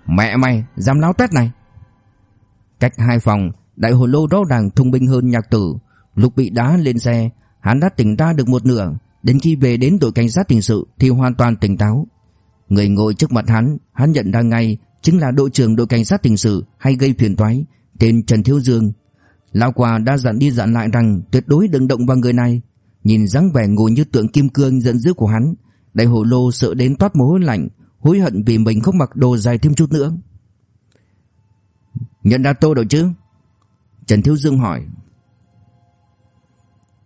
S1: Mẹ mày, dám láo tét này. Cách hai phòng Đại hồ lô rõ ràng thông minh hơn nhạc tử. Lúc bị đá lên xe, Hắn đã tỉnh ra được một nửa. Đến khi về đến đội cảnh sát hình sự Thì hoàn toàn tỉnh táo. Người ngồi trước mặt hắn Hắn nhận ra ngay Chính là đội trưởng đội cảnh sát hình sự Hay gây phiền toái, Tên Trần Thiếu Dương. Lão quà đã dặn đi dặn lại rằng Tuyệt đối đừng động vào người này. Nhìn dáng vẻ ngồi như tượng kim cương giận dữ của hắn, Đại hồ lô sợ đến toát mồ hôi lạnh, Hối hận vì mình không mặc đồ dài thêm chút nữa. Nhận ra tôi rồi chứ? Trần Thiếu Dương hỏi.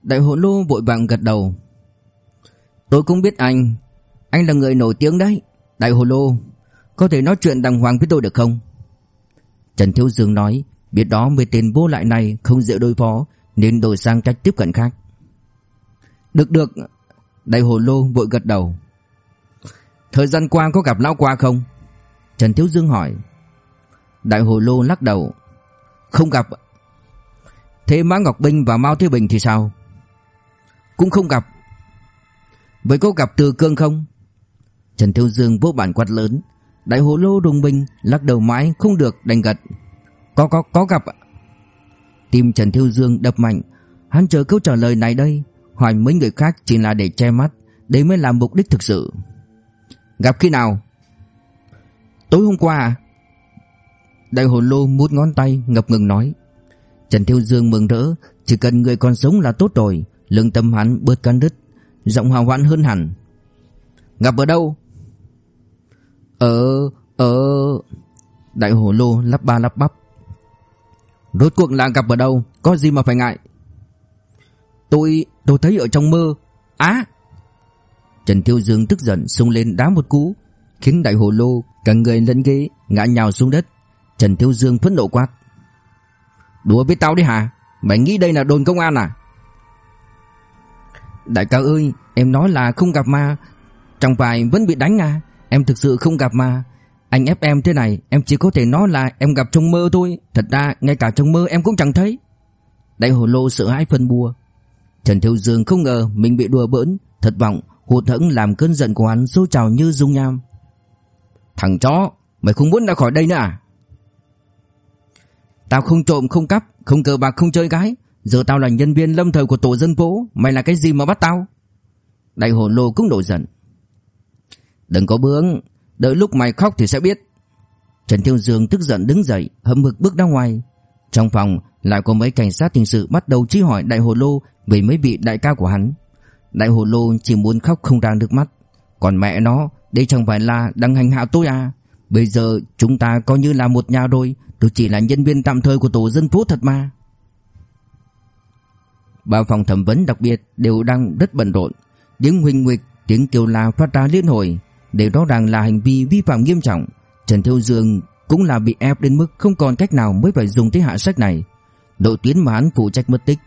S1: Đại hồ lô vội vàng gật đầu. Tôi cũng biết anh. Anh là người nổi tiếng đấy. Đại hồ lô, Có thể nói chuyện đàng hoàng với tôi được không? Trần Thiếu Dương nói, Biết đó mấy tên vô lại này không dễ đối phó, Nên đổi sang cách tiếp cận khác. Được được. Đại hồ lô vội gật đầu. Thời gian qua có gặp lão qua không? Trần Thiếu Dương hỏi. Đại hồ lô lắc đầu. Không gặp. Thế Mã Ngọc Binh và Mao Thế Bình thì sao? Cũng không gặp. Vậy có gặp Từ Cương không? Trần Thiếu Dương vô bản quát lớn. Đại hồ lô đùng binh Lắc đầu mãi, không được, đành gật. Có có có gặp Tim Trần Thiếu Dương đập mạnh. Hắn chờ câu trả lời này đây. Hỏi mấy người khác chỉ là để che mắt. Đây mới là mục đích thực sự. Gặp khi nào? Tối hôm qua à Đại hồ lô mút ngón tay, ngập ngừng nói. Trần Thiếu Dương mừng rỡ, Chỉ cần người còn sống là tốt rồi. Lương tâm hắn bớt cắn đứt, Giọng hòa hoãn hơn hẳn. Gặp ở đâu? Ở Ở Đại hồ lô lắp ba lắp bắp. Rốt cuộc là gặp ở đâu? Có gì mà phải ngại? Tôi Tôi thấy ở trong mơ. Á! Trần Thiếu Dương tức giận xông lên đá một cú, Khiến đại hồ lô Cả người lẫn ghế Ngã nhào xuống đất. Trần Thiếu Dương phẫn nộ quát. Đùa với tao đi hả? Mày nghĩ đây là đồn công an à? Đại ca ơi, Em nói là không gặp ma. Trong bài vẫn bị đánh à? Em thực sự không gặp ma. Anh ép em thế này, Em chỉ có thể nói là em gặp trong mơ thôi. Thật ra, ngay cả trong mơ em cũng chẳng thấy. Đại hồ lô sợ hãi phân bua. Trần Thiếu Dương không ngờ mình bị đùa bỡn, Thất vọng, hụt hẫng làm cơn giận của hắn sôi trào như dung nham. Thằng chó, Mày không muốn ra khỏi đây nữa à? Tao không trộm, không cắp, Không cờ bạc, không chơi gái. Giờ tao là nhân viên lâm thời của tổ dân phố, Mày là cái gì mà bắt tao? Đại hồ lô cũng nổi giận. Đừng có bướng, Đợi lúc mày khóc thì sẽ biết. Trần Tiêu Dương tức giận đứng dậy, Hậm hực bước ra ngoài. Trong phòng, lại có mấy cảnh sát hình sự bắt đầu truy hỏi Đại hồ lô Về mấy vị đại ca của hắn. Đại hồ lô chỉ muốn khóc không ra nước mắt. Còn mẹ nó, Đây chẳng phải là đang hành hạ tôi à? Bây giờ chúng ta coi như là một nhà rồi Tôi chỉ là nhân viên tạm thời của tổ dân phố thật mà. Ba phòng thẩm vấn đặc biệt đều đang rất bận rộn. Tiếng huỳnh nguyệt, Tiếng kêu la phát ra liên hồi Đều rõ ràng là hành vi vi phạm nghiêm trọng. Trần Thiêu Dương cũng là bị ép đến mức không còn cách nào mới phải dùng tới hạ sách này. Đội tuyến mà hắn phụ trách mất tích.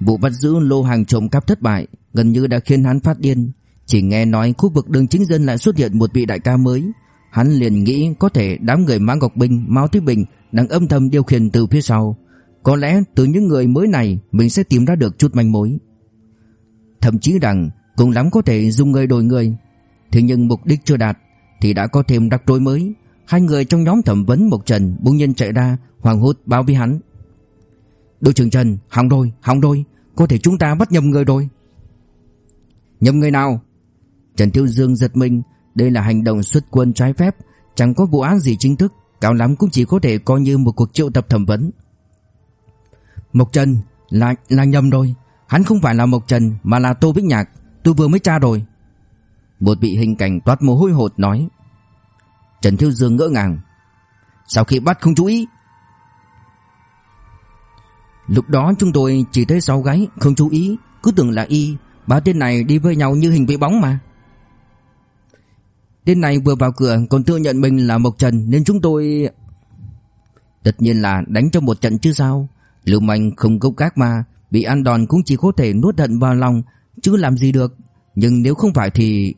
S1: Vụ bắt giữ lô hàng trộm cắp thất bại Gần như đã khiến hắn phát điên. Chỉ nghe nói khu vực đường chính dân lại xuất hiện một vị đại ca mới. Hắn liền nghĩ có thể đám người Mã Ngọc Bình, Mao Thế Bình đang âm thầm điều khiển từ phía sau. Có lẽ từ những người mới này mình sẽ tìm ra được chút manh mối. Thậm chí rằng cũng lắm có thể dùng người đổi người. Thế nhưng mục đích chưa đạt thì đã có thêm đặc rối mới. Hai người trong nhóm thẩm vấn Mộc Trần bỗng nhiên chạy ra hoàng hốt báo với hắn. Đội trưởng Trần, hỏng rồi, hỏng rồi, có thể chúng ta bắt nhầm người rồi. Nhầm người nào? Trần Tiêu Dương giật mình, đây là hành động xuất quân trái phép, chẳng có vụ án gì chính thức, cao lắm cũng chỉ có thể coi như một cuộc triệu tập thẩm vấn. Mộc Trần là là nhầm rồi, hắn không phải là Mộc Trần mà là Tô Vĩnh Nhạc, tôi vừa mới tra rồi. Một vị hình cảnh toát mồ hôi hột nói. Trần Thiếu Dương ngỡ ngàng. Sau khi bắt không chú ý. Lúc đó chúng tôi chỉ thấy sáu gáy, không chú ý, cứ tưởng là y, ba tên này đi với nhau như hình với bóng mà. Tên này vừa vào cửa còn tự nhận mình là Mộc Trần nên chúng tôi... Tất nhiên là đánh trong một trận chứ sao. Lưu Manh không gốc gác mà, bị ăn đòn cũng chỉ có thể nuốt hận vào lòng, chứ làm gì được. Nhưng nếu không phải thì...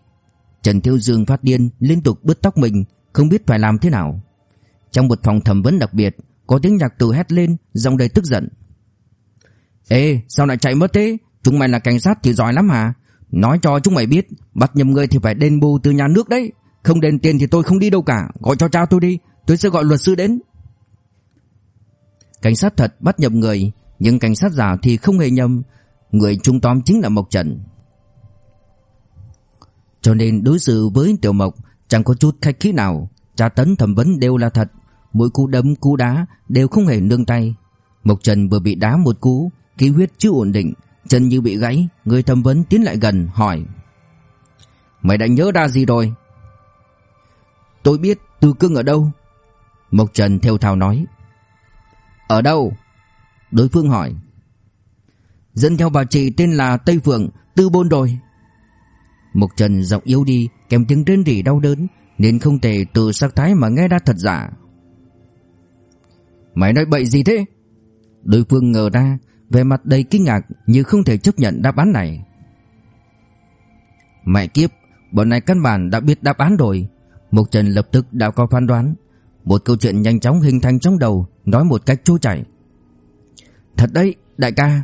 S1: Trần Thiêu Dương phát điên, liên tục bứt tóc mình, không biết phải làm thế nào. Trong một phòng thẩm vấn đặc biệt, có tiếng nhạc từ hét lên, giọng đầy tức giận. Ê, sao lại chạy mất thế? Chúng mày là cảnh sát thì giỏi lắm hả? Nói cho chúng mày biết, Bắt nhầm người thì phải đền bù từ nhà nước đấy. Không đền tiền thì tôi không đi đâu cả. Gọi cho cha tôi đi. Tôi sẽ gọi luật sư đến. Cảnh sát thật bắt nhầm người, Nhưng cảnh sát giả thì không hề nhầm. Người trung tóm chính là Mộc Trần. Cho nên đối xử với Tiểu Mộc Chẳng có chút khách khí nào. Tra tấn thẩm vấn đều là thật. Mỗi cú đấm, cú đá đều không hề nương tay. Mộc Trần vừa bị đá một cú, Khí huyết chưa ổn định. Chân như bị gãy, Người thẩm vấn tiến lại gần, hỏi. Mày đã nhớ ra gì rồi? Tôi biết, Tư cưng ở đâu? Mộc Trần theo thào nói. Ở đâu? Đối phương hỏi. Dân theo bà chị tên là Tây Phượng, Tư Bôn rồi. Mộc Trần giọng yếu đi, Kèm tiếng rên rỉ đau đớn, Nên không thể từ sắc thái mà nghe ra thật giả. Mày nói bậy gì thế? Đối phương ngờ ra về mặt đầy kinh ngạc như không thể chấp nhận đáp án này. Mẹ kiếp, bọn này căn bản đã biết đáp án rồi. Mục Trần lập tức đã có phán đoán. Một câu chuyện nhanh chóng hình thành trong đầu, nói một cách trôi chảy. Thật đấy, đại ca,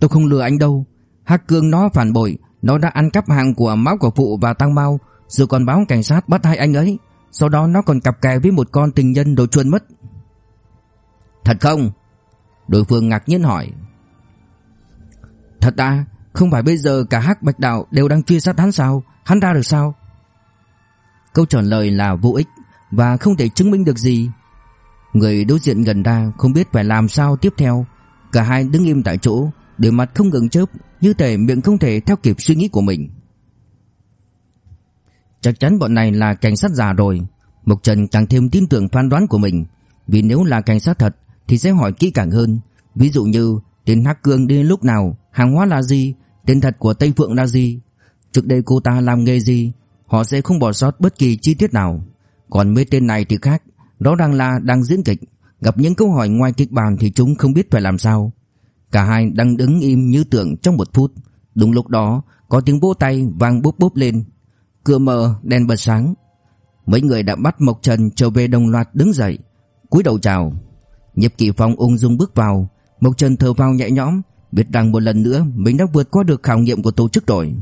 S1: tôi không lừa anh đâu. Hắc Cương nó phản bội, nó đã ăn cắp hàng của máu của phụ và tăng mau, rồi còn báo cảnh sát bắt hai anh ấy. Sau đó nó còn cặp kè với một con tình nhân đồ chuồn mất. Thật không? Đối phương ngạc nhiên hỏi. Thật à Không phải bây giờ cả Hắc Bạch Đạo đều đang truy sát hắn sao? Hắn ra được sao? Câu trả lời là vô ích Và không thể chứng minh được gì. Người đối diện gần ra không biết phải làm sao tiếp theo. Cả hai đứng im tại chỗ, Đôi mặt không ngừng chớp, Như thể miệng không thể theo kịp suy nghĩ của mình. Chắc chắn bọn này là cảnh sát già rồi. Mộc Trần càng thêm tin tưởng phán đoán của mình, Vì nếu là cảnh sát thật Thì sẽ hỏi kỹ càng hơn. Ví dụ như, Tên Hắc Cương đi lúc nào Hàng hóa là gì? Tên thật của Tây Phượng là gì? Trước đây cô ta làm nghề gì? Họ sẽ không bỏ sót bất kỳ chi tiết nào. Còn mấy tên này thì khác. Đó đang là đang diễn kịch. Gặp những câu hỏi ngoài kịch bản thì chúng không biết phải làm sao. Cả hai đang đứng im như tượng trong một phút. Đúng lúc đó, Có tiếng vỗ tay vang bốp bốp lên. Cửa mở, đèn bật sáng. Mấy người đã bắt Mộc Trần trở về đồng loạt đứng dậy, cúi đầu chào. Nhịp Kỳ Phong ung dung bước vào. Mộc Trần thở vào nhẹ nhõm. Biết rằng một lần nữa mình đã vượt qua được khảo nghiệm của tổ chức rồi.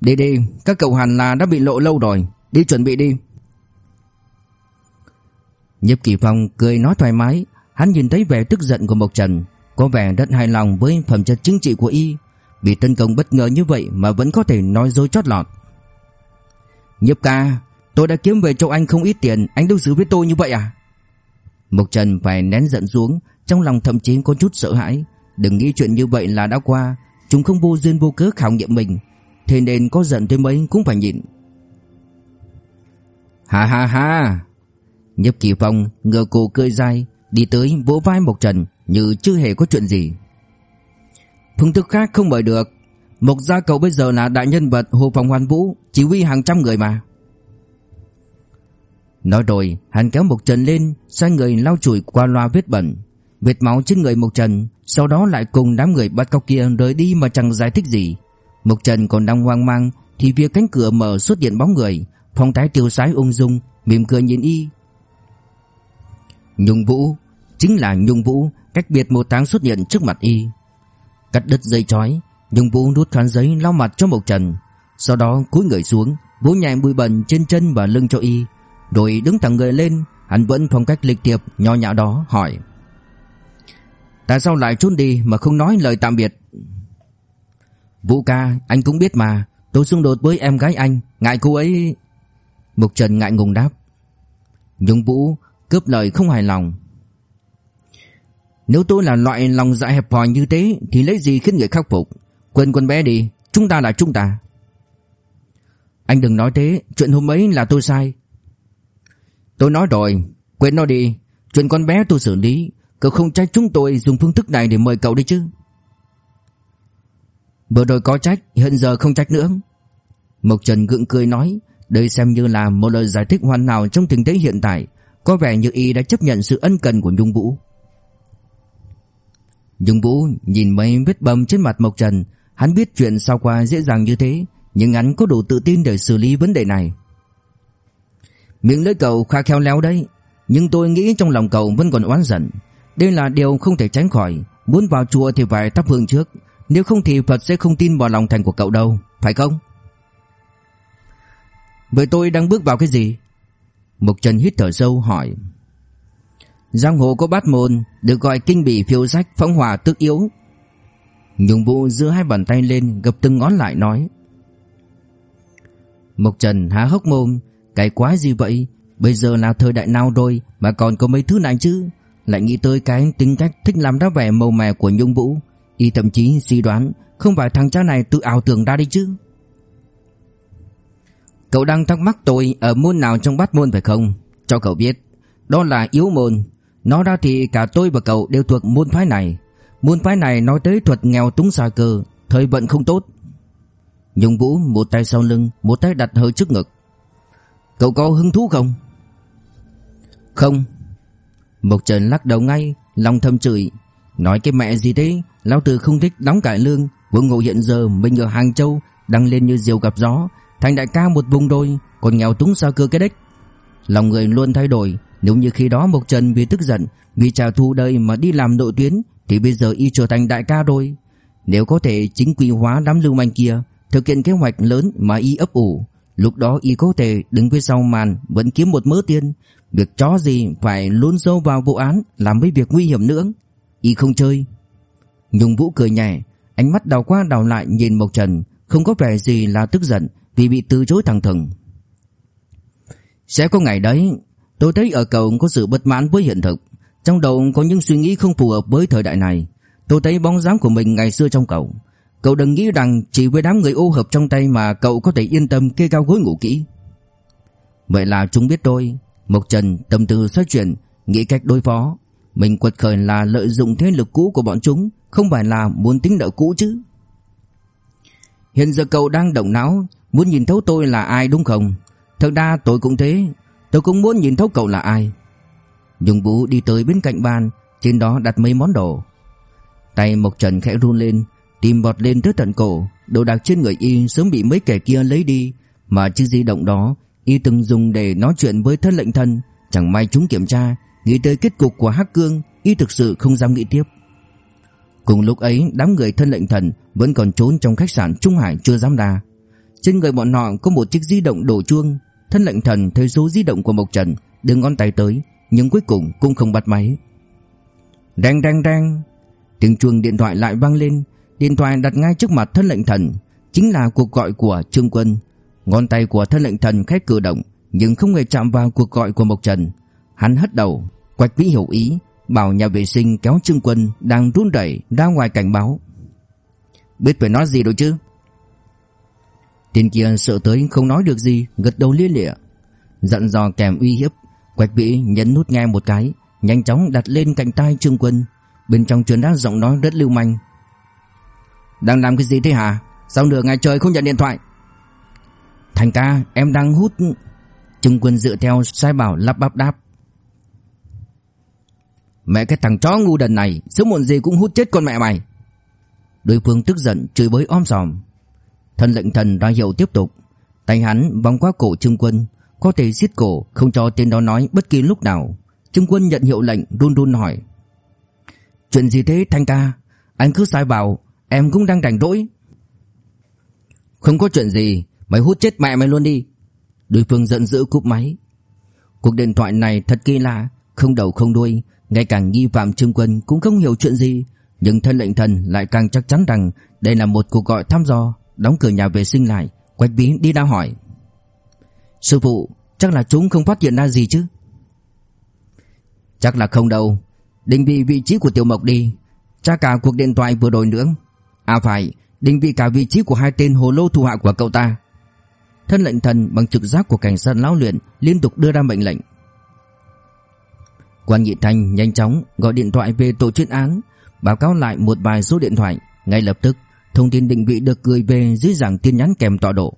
S1: Đi đi, Các cậu hẳn là đã bị lộ lâu rồi. Đi chuẩn bị đi. Nhếp Kỳ Phong cười nói thoải mái. Hắn nhìn thấy vẻ tức giận của Mộc Trần. Có vẻ rất hài lòng với phẩm chất chính trị của y. Bị tấn công bất ngờ như vậy mà vẫn có thể nói dối chót lọt. Nhấp ca, Tôi đã kiếm về cho anh không ít tiền. Anh đối xử với tôi như vậy à? Mộc Trần phải nén giận xuống trong lòng thậm chí có chút sợ hãi. Đừng nghĩ chuyện như vậy là đã qua. Chúng không vô duyên vô cớ khảo nghiệm mình. Thế nên có giận tới mấy cũng phải nhịn. Ha ha ha. Nhấp Kỳ Phong ngửa cổ cười dai Đi tới vỗ vai Mộc Trần Như chưa hề có chuyện gì. Phương thức khác không mời được. Mộc gia cậu bây giờ là đại nhân vật Hồ Phòng Hoàn Vũ, Chỉ huy hàng trăm người mà. Nói rồi, hắn kéo Mộc Trần lên, Sai người lau chùi qua loa vết bẩn. Vết máu trên người Mộc Trần, Sau đó lại cùng đám người bắt cóc kia rời đi mà chẳng giải thích gì. Mộc Trần còn đang hoang mang Thì phía cánh cửa mở xuất hiện bóng người, Phong thái tiêu sái ung dung, Mỉm cười nhìn y. Nhung Vũ, Chính là Nhung Vũ, Cách biệt một tháng xuất hiện trước mặt y. Cắt đứt dây chói, Nhung Vũ rút khăn giấy lau mặt cho Mộc Trần. Sau đó cúi người xuống, Vỗ nhẹ bụi bẩn trên chân và lưng cho y. Rồi đứng thẳng người lên, Hắn vẫn phong cách lịch thiệp nho nhã đó, hỏi. Tại sao lại trốn đi mà không nói lời tạm biệt? Vũ ca, anh cũng biết mà. Tôi xung đột với em gái anh. Ngại cô ấy. Mục Trần ngại ngùng đáp. Nhung Vũ, cướp lời không hài lòng. Nếu tôi là loại lòng dạ hẹp hòi như thế, Thì lấy gì khiến người khắc phục? Quên con bé đi. Chúng ta là chúng ta. Anh đừng nói thế. Chuyện hôm ấy là tôi sai. Tôi nói rồi. Quên nó đi. Chuyện con bé tôi xử lý. Cậu không trách chúng tôi dùng phương thức này để mời cậu đi chứ? Vừa rồi có trách, Hiện giờ không trách nữa. Mộc Trần gượng cười nói, Đây xem như là một lời giải thích hoàn hảo trong tình thế hiện tại. Có vẻ như y đã chấp nhận sự ân cần của Nhung Vũ. Nhung Vũ nhìn mấy vết bầm trên mặt Mộc Trần. Hắn biết chuyện sau qua dễ dàng như thế, Nhưng hắn có đủ tự tin để xử lý vấn đề này. Miệng lưỡi cậu khá khéo léo đấy, Nhưng tôi nghĩ trong lòng cậu vẫn còn oán giận. Đây là điều không thể tránh khỏi. Muốn vào chùa thì phải thắp hương trước. Nếu không thì Phật sẽ không tin vào lòng thành của cậu đâu. Phải không? Vậy tôi đang bước vào cái gì? Mục Trần hít thở sâu hỏi. Giang hồ có bát môn, Được gọi kinh bỉ phiêu sách, phóng hỏa tức yếu. Nhung Vũ giữa hai bàn tay lên, Gập từng ngón lại nói. Mộc Trần há hốc mồm. Cái quái gì vậy? Bây giờ là thời đại nào rồi Mà còn có mấy thứ này chứ? Lại nghĩ tới cái tính cách thích làm đá vẻ màu mè của Nhung Vũ, Y thậm chí suy đoán Không phải thằng cha này tự ảo tưởng ra đi chứ. Cậu đang thắc mắc tôi Ở môn nào trong bát môn phải không? Cho cậu biết, Đó là yếu môn. Nó ra thì cả tôi và cậu đều thuộc môn phái này. Môn phái này nói tới thuật nghèo túng xa cơ, Thời vận không tốt. Nhung Vũ một tay sau lưng, Một tay đặt hơi trước ngực. Cậu có hứng thú không? Không. Mộc Trần lắc đầu ngay, Lòng thầm chửi. Nói cái mẹ gì thế? Lão Tử không thích đóng cải lương. Vương Ngộ hiện giờ mình ở Hàng Châu, đang lên như diều gặp gió. Thành đại ca một vùng đôi, Còn nghèo túng sao cơ cái đích. Lòng người luôn thay đổi. Nếu như khi đó Mộc Trần vì tức giận, Vì trả thù đời mà đi làm nội tuyến, Thì bây giờ y trở thành đại ca rồi. Nếu có thể chính quy hóa đám lưu manh kia, Thực hiện kế hoạch lớn mà y ấp ủ Lúc đó y có thể đứng phía sau màn, Vẫn kiếm một mớ tiền. Việc chó gì phải luôn sâu vào vụ án Làm mấy việc nguy hiểm nữa. Y không chơi. Nhung Vũ cười nhẹ, Ánh mắt đào qua đào lại nhìn Mộc Trần, Không có vẻ gì là tức giận Vì bị từ chối thẳng thừng. Sẽ có ngày đấy, Tôi thấy ở cậu có sự bất mãn với hiện thực. Trong đầu có những suy nghĩ không phù hợp với thời đại này. Tôi thấy bóng dáng của mình ngày xưa trong cậu. Cậu đừng nghĩ rằng chỉ với đám người ô hợp trong tay mà cậu có thể yên tâm kê cao gối ngủ kỹ. Vậy là chúng biết tôi, Mộc Trần tâm tư xoay chuyển, nghĩ cách đối phó. Mình quật khởi là lợi dụng thế lực cũ của bọn chúng, không phải là muốn tính nợ cũ chứ. Hiện giờ cậu đang động não, muốn nhìn thấu tôi là ai đúng không? Thật ra tôi cũng thế, tôi cũng muốn nhìn thấu cậu là ai. Nhung Vũ đi tới bên cạnh bàn, trên đó đặt mấy món đồ. Tay Mộc Trần khẽ run lên, Tim bọt lên tới tận cổ, Đồ đạc trên người y sớm bị mấy kẻ kia lấy đi, Mà chiếc di động đó Y từng dùng để nói chuyện với thân lệnh thân Chẳng may chúng kiểm tra, Nghĩ tới kết cục của Hắc Cương, Y thực sự không dám nghĩ tiếp. Cùng lúc ấy, đám người thân lệnh thần Vẫn còn trốn trong khách sạn Trung Hải chưa dám ra. Trên người bọn họ có một chiếc di động đổ chuông. Thân lệnh thần thấy số di động của Mộc Trần Đưa ngón tay tới, Nhưng cuối cùng cũng không bắt máy. Đang đang đang Tiếng chuông điện thoại lại vang lên. Điện thoại đặt ngay trước mặt thân lệnh thần, Chính là cuộc gọi của Trương Quân. Ngón tay của thân lệnh thần khét cử động, Nhưng không hề chạm vào cuộc gọi của Mộc Trần. Hắn hất đầu, Quạch Vĩ hiểu ý, Bảo nhà vệ sinh kéo Trương Quân Đang run đẩy ra ngoài cảnh báo. Biết phải nói gì rồi chứ? Tên kia sợ tới không nói được gì, Gật đầu lia lịa. Giận dò kèm uy hiếp, Quạch Vĩ nhấn nút nghe một cái, Nhanh chóng đặt lên cạnh tai Trương Quân. Bên trong truyền ra giọng nói rất lưu manh. Đang làm cái gì thế hả? Sao nửa ngày trời không nhận điện thoại? Thành ca, em đang hút Trung Quân dựa theo sai bảo lắp bắp đáp. Mẹ cái thằng chó ngu đần này, Sớm muộn gì cũng hút chết con mẹ mày. Đối phương tức giận, chửi bới om sòm. Thần lệnh thần ra hiệu tiếp tục. Tay hắn vòng qua cổ Trung Quân, Có thể siết cổ, không cho tên đó nói bất kỳ lúc nào. Trung Quân nhận hiệu lệnh, run run hỏi. Chuyện gì thế, Thanh ca? Anh cứ sai bảo Em cũng đang rảnh rỗi. Không có chuyện gì, Mày hút chết mẹ mày luôn đi. Đối phương giận dữ cúp máy. Cuộc điện thoại này thật kỳ lạ, Không đầu không đuôi. Ngay cả nghi phạm Trương Quân cũng không hiểu chuyện gì, Nhưng thân lệnh thần lại càng chắc chắn rằng Đây là một cuộc gọi thăm dò, Đóng cửa nhà vệ sinh lại. Quách bí đi ra hỏi. Sư phụ, chắc là chúng không phát hiện ra gì chứ? Chắc là không đâu. Định vị vị trí của Tiểu Mộc đi. Cha cả cuộc điện thoại vừa rồi nữa. À phải Định vị cả vị trí của hai tên hồ lô thủ hạ của cậu ta. Thân lệnh thần bằng trực giác của cảnh sát lão luyện Liên tục đưa ra mệnh lệnh. Quan Nghị Thành nhanh chóng gọi điện thoại về tổ chuyên án Báo cáo lại một vài số điện thoại. Ngay lập tức Thông tin định vị được gửi về dưới dạng tin nhắn kèm tọa độ.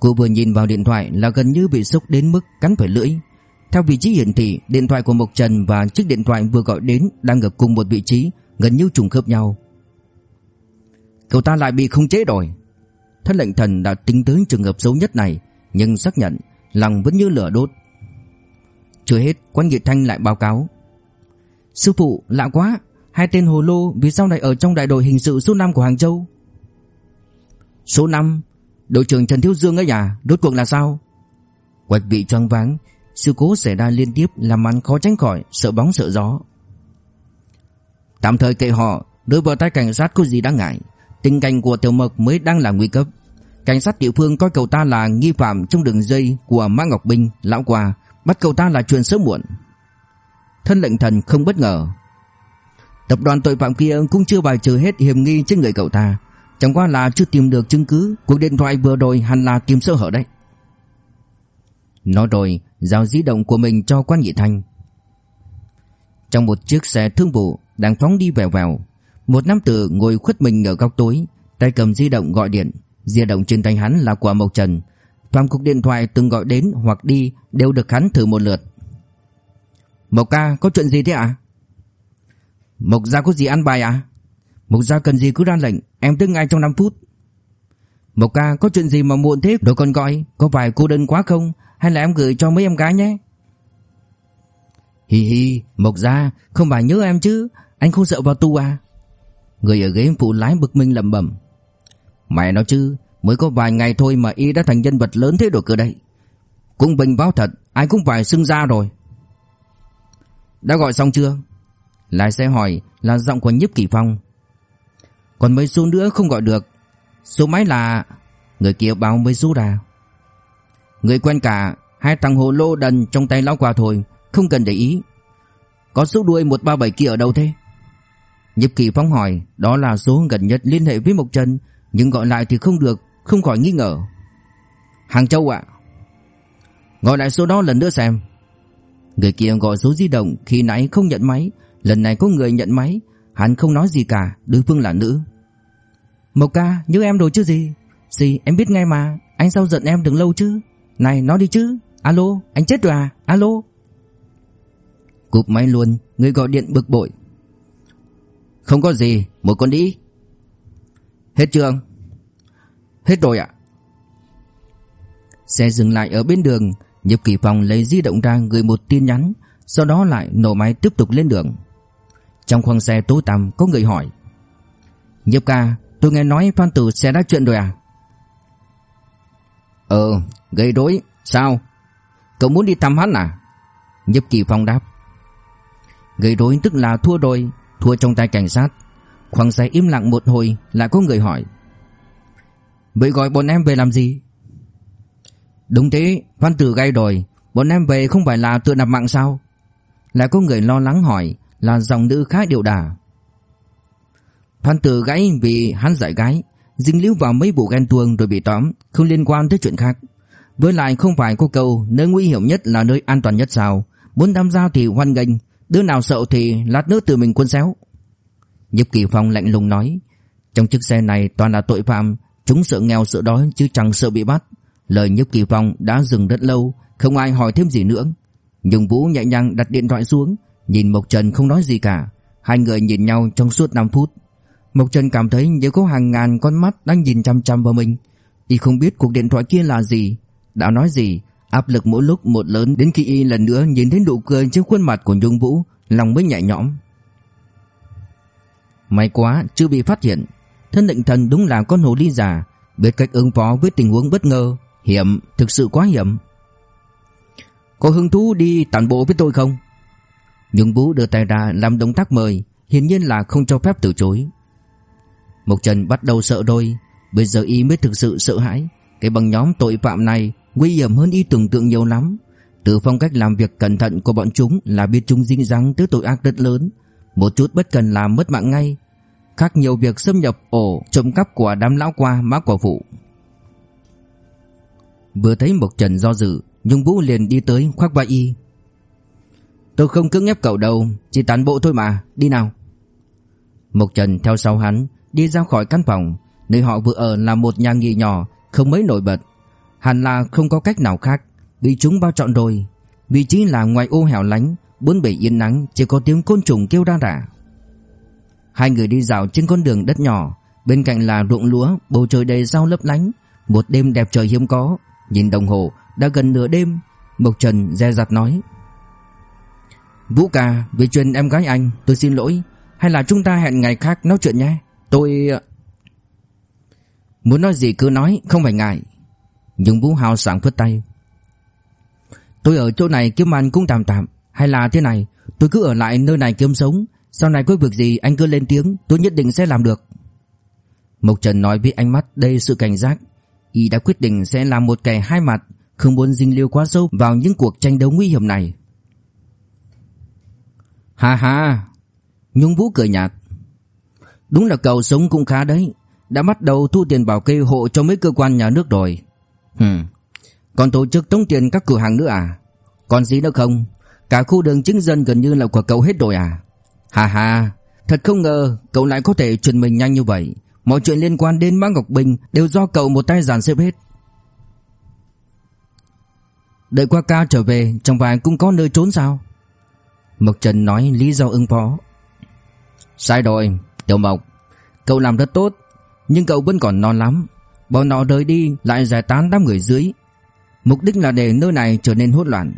S1: Cô vừa nhìn vào điện thoại là gần như bị sốc đến mức cắn phải lưỡi. Theo vị trí hiển thị, điện thoại của Mộc Trần và chiếc điện thoại vừa gọi đến đang ở cùng một vị trí, gần như trùng khớp nhau. Cậu ta lại bị không chế rồi. Thân lệnh thần đã tính tới trường hợp xấu nhất này, nhưng xác nhận lòng vẫn như lửa đốt. Chưa hết, quan Nghị Thanh lại báo cáo. Sư phụ, lạ quá, hai tên hồ lô vì sao lại ở trong đại đội hình sự số 5 của Hàng Châu? Số 5, đội trưởng Trần Thiếu Dương ấy à, rốt cuộc là sao? Quạch bị choáng váng, sự cố xảy ra liên tiếp làm hắn khó tránh khỏi sợ bóng sợ gió. Tạm thời kệ họ, đối vào tay cảnh sát có gì đáng ngại. Tình cảnh của Tiểu Mộc mới đang là nguy cấp. Cảnh sát địa phương coi cậu ta là nghi phạm trong đường dây của Mã Ngọc bình lão quà, bắt cậu ta là chuyện sớm muộn. Thân lệnh thần không bất ngờ. Tập đoàn tội phạm kia cũng chưa bài trừ hết hiểm nghi trên người cậu ta. Chẳng qua là chưa tìm được chứng cứ, cuộc điện thoại vừa rồi hẳn là tìm sơ hở đấy. Nói rồi, giao di động của mình cho quan nghị thanh. Trong một chiếc xe thương vụ đang phóng đi vèo vèo, một nam tử ngồi khuất mình ở góc tối, tay cầm di động gọi điện. Di động trên tay hắn là của Mộc Trần. Toàn cục điện thoại từng gọi đến hoặc đi đều được hắn thử một lượt. Mộc ca có chuyện gì thế ạ? À? Mộc gia có gì ăn bài à? Mộc gia cần gì cứ ra lệnh, em tới ngay trong 5 phút. Mộc ca có chuyện gì mà muộn thế rồi còn gọi, có phải cô đơn quá không? hay là em gửi cho mấy em gái nhé Hi hi Mộc gia không phải nhớ em chứ Anh không sợ vào tù à Người ở ghế phụ lái bực mình lẩm bẩm. Mày nói chứ, Mới có vài ngày thôi mà y đã thành nhân vật lớn thế được cơ đây. Cũng bình báo thật, Ai cũng phải xưng ra rồi. Đã gọi xong chưa? Lái xe hỏi là giọng của nhiếp kỳ phong. Còn mấy số nữa không gọi được. Số máy là, Người kia báo mấy số ra. Người quen cả, Hai thằng hồ lô đần trong tay lão quà thôi, Không cần để ý. Có số đuôi 137 kia ở đâu thế? Nhịp kỳ phóng hỏi, Đó là số gần nhất liên hệ với Mộc Trần, Nhưng gọi lại thì không được, Không khỏi nghi ngờ. Hàng Châu ạ. Gọi lại số đó lần nữa xem. Người kia gọi số di động, Khi nãy không nhận máy, Lần này có người nhận máy, Hắn không nói gì cả, Đối phương là nữ. Mộc ca, nhớ em rồi chứ gì? Gì, em biết ngay mà, Anh sao giận em đừng lâu chứ? Này, nói đi chứ, Alo, anh chết rồi à Alo. Cụp máy luôn, Người gọi điện bực bội. Không có gì, Một con đi Hết chưa Hết rồi ạ. Xe dừng lại ở bên đường, Nhật Kỳ Phong lấy di động ra gửi một tin nhắn, Sau đó lại nổ máy tiếp tục lên đường. Trong khoang xe tối tăm, có người hỏi, Nhật ca, Tôi nghe nói Phan Tử sẽ đã chuyện rồi à? Ờ Gây rối. Sao? Cậu muốn đi thăm hắn à? Nhấp Kỳ Phong đáp. Gây rối tức là thua rồi. Thua trong tay cảnh sát. Khoảng giây im lặng một hồi, Lại có người hỏi. Vậy gọi bọn em về làm gì? Đúng thế, Văn tử gây rồi Bọn em về không phải là tự nạp mạng sao? Lại có người lo lắng hỏi, Là dòng nữ khá điệu đà. Phan tử gãy vì hắn giải gái, Dính líu vào mấy vụ ghen tuông rồi bị tóm, Không liên quan tới chuyện khác. Với lại không phải có câu, Nơi nguy hiểm nhất là nơi an toàn nhất sao? Muốn tham gia thì hoan nghênh Đứa nào sợ thì lát nữa tự mình quân xéo. Nhếp Kỳ Phong lạnh lùng nói, Trong chiếc xe này toàn là tội phạm, Chúng sợ nghèo sợ đói chứ chẳng sợ bị bắt. Lời Nhếp Kỳ Phong đã dừng rất lâu, Không ai hỏi thêm gì nữa. Nhưng Vũ nhẹ nhàng đặt điện thoại xuống, Nhìn Mộc Trần không nói gì cả. Hai người nhìn nhau trong suốt 5 phút. Mộc Trần cảm thấy như có hàng ngàn con mắt đang nhìn chăm chăm vào mình. Y không biết cuộc điện thoại kia là gì, Đã nói gì Áp lực mỗi lúc một lớn đến khi Y lần nữa nhìn thấy nụ cười trên khuôn mặt của Nhung Vũ Lòng mới nhẹ nhõm. May quá chưa bị phát hiện. Thân định thần đúng là con hồ ly già Biết cách ứng phó với tình huống bất ngờ. Hiểm, thực sự quá hiểm. Có hứng thú đi tản bộ với tôi không? Nhung Vũ đưa tay ra làm động tác mời Hiển nhiên là không cho phép từ chối. Mộc Trần bắt đầu sợ đôi Bây giờ y mới thực sự sợ hãi. Cái băng nhóm tội phạm này Nguy hiểm hơn y tưởng tượng nhiều lắm. Từ phong cách làm việc cẩn thận của bọn chúng Là biết chúng dính dáng tới tội ác rất lớn. Một chút bất cần làm mất mạng ngay. Khác nhiều việc xâm nhập ổ, Trộm cắp của đám lão qua, má quả phụ. Vừa thấy Mộc Trần do dự, Nhung Vũ liền đi tới khoác vai y. Tôi không cưỡng ép cậu đâu, Chỉ tán bộ thôi mà, Đi nào. Mộc Trần theo sau hắn, Đi ra khỏi căn phòng. Nơi họ vừa ở là một nhà nghỉ nhỏ, Không mấy nổi bật. Hẳn là không có cách nào khác. Bị chúng bao trọn rồi. Vị trí là ngoài ô hẻo lánh, Bốn bể yên nắng, Chỉ có tiếng côn trùng kêu ra rả. Hai người đi dạo trên con đường đất nhỏ. Bên cạnh là ruộng lúa, Bầu trời đầy sao lấp lánh. Một đêm đẹp trời hiếm có. Nhìn đồng hồ, đã gần nửa đêm. Mộc Trần dè dặt nói, Vũ ca, Vì chuyện em gái anh, tôi xin lỗi. Hay là chúng ta hẹn ngày khác nói chuyện nhé. Tôi... Ờ, muốn nói gì cứ nói, không phải ngại. Nhưng Vũ Hào sảng phất tay. Tôi ở chỗ này kiếm ăn cũng tạm tạm, Hay là thế này, Tôi cứ ở lại nơi này kiếm sống, Sau này có việc gì anh cứ lên tiếng, Tôi nhất định sẽ làm được. Mộc Trần nói với ánh mắt đầy sự cảnh giác. Y đã quyết định sẽ làm một kẻ hai mặt, Không muốn dính liêu quá sâu vào những cuộc tranh đấu nguy hiểm này. Ha ha, Nhung Vũ cười nhạt. Đúng là cậu sống cũng khá đấy, Đã bắt đầu thu tiền bảo kê hộ cho mấy cơ quan nhà nước rồi. Hừm Còn tổ chức tống tiền các cửa hàng nữa à? Còn gì nữa không? Cả khu đường chính dân gần như là của cậu hết rồi à? Hà hà Thật không ngờ cậu lại có thể chuyển mình nhanh như vậy. Mọi chuyện liên quan đến Mã Ngọc Bình Đều do cậu một tay dàn xếp hết. Đợi qua ca trở về Trong vài cũng có nơi trốn sao? Mộc Trần nói lý do ứng phó. Sai rồi, Tiểu Mộc. Cậu làm rất tốt, Nhưng cậu vẫn còn non lắm. Bọn nó rời đi, lại giải tán đám người dưới. Mục đích là để nơi này trở nên hỗn loạn.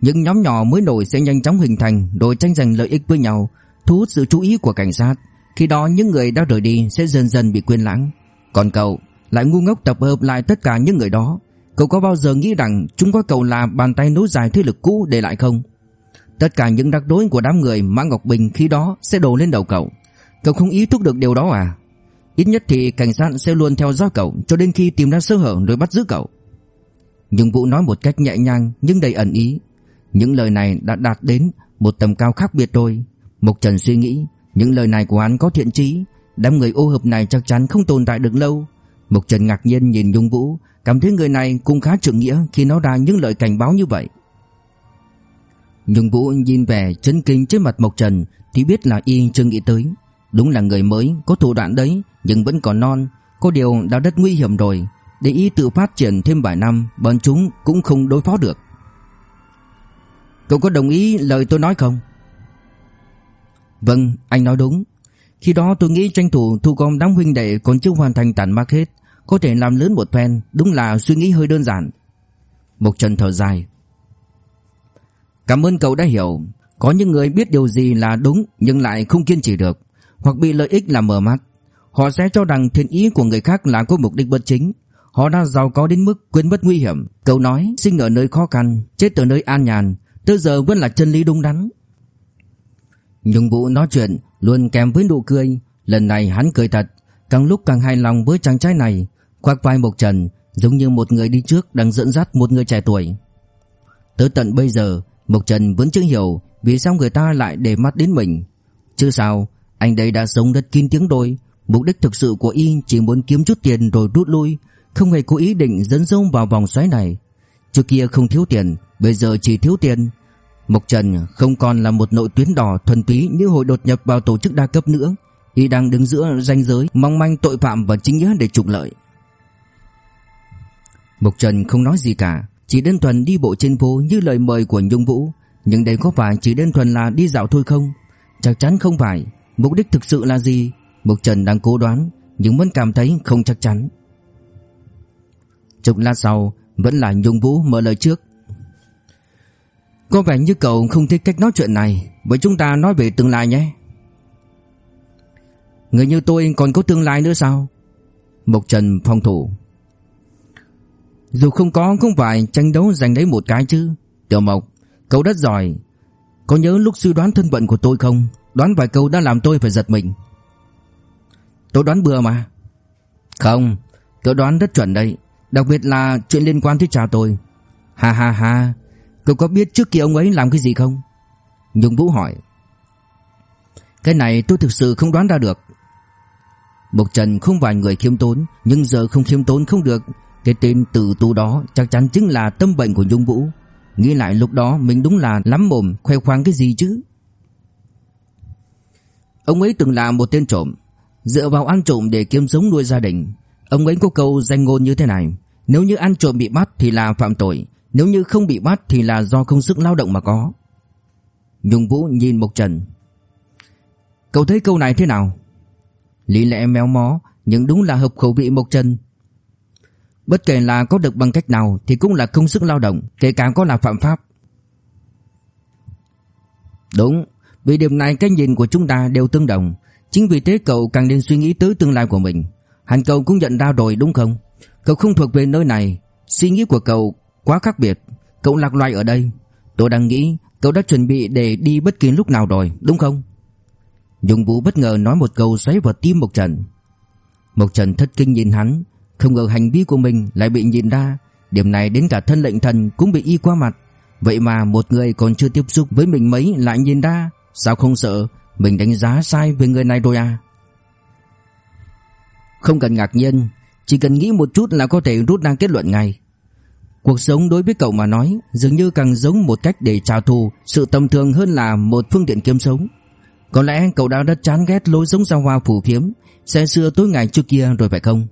S1: Những nhóm nhỏ mới nổi sẽ nhanh chóng hình thành, Rồi tranh giành lợi ích với nhau, Thu hút sự chú ý của cảnh sát. Khi đó, những người đã rời đi sẽ dần dần bị quên lãng. Còn cậu lại ngu ngốc tập hợp lại tất cả những người đó. Cậu có bao giờ nghĩ rằng chúng có cậu là bàn tay nối dài thế lực cũ để lại không? Tất cả những rắc rối của đám người Mã Ngọc Bình khi đó sẽ đổ lên đầu cậu. Cậu không ý thức được điều đó à? Ít nhất thì cảnh sát sẽ luôn theo dõi cậu Cho đến khi tìm ra sơ hở rồi bắt giữ cậu. Nhưng Vũ nói một cách nhẹ nhàng Nhưng đầy ẩn ý. Những lời này đã đạt đến một tầm cao khác biệt rồi Mộc Trần suy nghĩ, Những lời này của hắn có thiện trí Đám người ô hợp này chắc chắn không tồn tại được lâu. Mộc Trần ngạc nhiên nhìn Nhung Vũ, Cảm thấy người này cũng khá trưởng nghĩa Khi nói ra những lời cảnh báo như vậy. Nhung Vũ nhìn vẻ chấn kinh trên mặt Mộc Trần Thì biết là y chưa nghĩ tới. Đúng là người mới có thủ đoạn đấy Nhưng vẫn còn non. Có điều đã rất nguy hiểm rồi. Để ý tự phát triển thêm vài năm Bọn chúng cũng không đối phó được. Cậu có đồng ý lời tôi nói không? Vâng, anh nói đúng. Khi đó tôi nghĩ tranh thủ thu gom đám huynh đệ Còn chưa hoàn thành tản mạc hết Có thể làm lớn một phen Đúng là suy nghĩ hơi đơn giản. Mộc Trần thở dài. Cảm ơn cậu đã hiểu. Có những người biết điều gì là đúng Nhưng lại không kiên trì được. Hoặc bị lợi ích làm mờ mắt. Họ sẽ cho rằng thiện ý của người khác là có mục đích bất chính. Họ đã giàu có đến mức quên mất nguy hiểm. Câu nói, sinh ở nơi khó khăn, Chết ở nơi an nhàn, Tới giờ vẫn là chân lý đúng đắn. Nhung vụ nói chuyện Luôn kèm với nụ cười. Lần này hắn cười thật. Càng lúc càng hài lòng với chàng trai này. Khoác vai Mộc Trần, Giống như một người đi trước đang dẫn dắt một người trẻ tuổi. Tới tận bây giờ, Mộc Trần vẫn chưa hiểu Vì sao người ta lại để mắt đến mình. Chứ sao anh đây đã sống rất kín tiếng đôi. Mục đích thực sự của y chỉ muốn kiếm chút tiền rồi rút lui, Không hề có ý định dẫn dông vào vòng xoáy này. Trước kia không thiếu tiền, Bây giờ chỉ thiếu tiền. Mộc Trần không còn là một nội tuyến đỏ thuần túy như hồi đột nhập vào tổ chức đa cấp nữa. Y đang đứng giữa ranh giới, mong manh tội phạm và chính nghĩa để trục lợi. Mộc Trần không nói gì cả, Chỉ đơn thuần đi bộ trên phố như lời mời của Nhung Vũ. Nhưng đây có phải chỉ đơn thuần là đi dạo thôi không? Chắc chắn không phải. Mục đích thực sự là gì? Mộc Trần đang cố đoán, Nhưng vẫn cảm thấy không chắc chắn. Chục lát sau, Vẫn là Nhung Vũ mở lời trước. Có vẻ như cậu không thích cách nói chuyện này. Vậy chúng ta nói về tương lai nhé. Người như tôi còn có tương lai nữa sao? Mộc Trần phong thủ. Dù không có cũng phải tranh đấu giành lấy một cái chứ. Tiểu Mộc, Cậu rất giỏi. Có nhớ lúc suy đoán thân phận của tôi không? Đoán vài câu đã làm tôi phải giật mình. Tôi đoán bừa mà. Không Cậu đoán rất chuẩn đấy. Đặc biệt là chuyện liên quan tới cha tôi. Ha ha ha, Cậu có biết trước kia ông ấy làm cái gì không? Nhung Vũ hỏi. Cái này tôi thực sự không đoán ra được. Mộc Trần không phải người khiêm tốn, Nhưng giờ không khiêm tốn không được. Cái tên tử tu đó chắc chắn chính là tâm bệnh của Nhung Vũ. Nghĩ lại lúc đó mình đúng là lắm mồm, khoe khoang cái gì chứ? Ông ấy từng là một tên trộm. Dựa vào ăn trộm để kiếm sống nuôi gia đình, Ông ấy có câu danh ngôn như thế này. Nếu như ăn trộm bị bắt thì là phạm tội, Nếu như không bị bắt thì là do không sức lao động mà có. Nhung Vũ nhìn Mộc Trần. Cậu thấy câu này thế nào? Lý lẽ méo mó, Nhưng đúng là hợp khẩu vị Mộc Trần. Bất kể là có được bằng cách nào Thì cũng là công sức lao động, Kể cả có là phạm pháp. Đúng. Vì điểm này, cái nhìn của chúng ta đều tương đồng. Chính vì thế cậu càng nên suy nghĩ tới tương lai của mình. Hẳn cậu cũng nhận ra rồi, đúng không? Cậu không thuộc về nơi này. Suy nghĩ của cậu quá khác biệt. Cậu lạc loài ở đây. Tôi đang nghĩ cậu đã chuẩn bị để đi bất kỳ lúc nào rồi, đúng không? Dung Vũ bất ngờ nói một câu xoáy vào tim Mộc Trần. Mộc Trần thất kinh nhìn hắn. Không ngờ hành vi của mình lại bị nhìn ra. Điểm này đến cả thân lệnh thần cũng bị y qua mặt. Vậy mà một người còn chưa tiếp xúc với mình mấy lại nhìn ra. Sao không sợ? Mình đánh giá sai về người này rồi à? Không cần ngạc nhiên, Chỉ cần nghĩ một chút là có thể rút ra kết luận ngay. Cuộc sống đối với cậu mà nói, Dường như càng giống một cách để trả thù Sự tầm thường hơn là một phương tiện kiếm sống. Có lẽ cậu đã rất chán ghét lối sống sao hoa phủ phiếm Xe xưa tối ngày trước kia rồi phải không?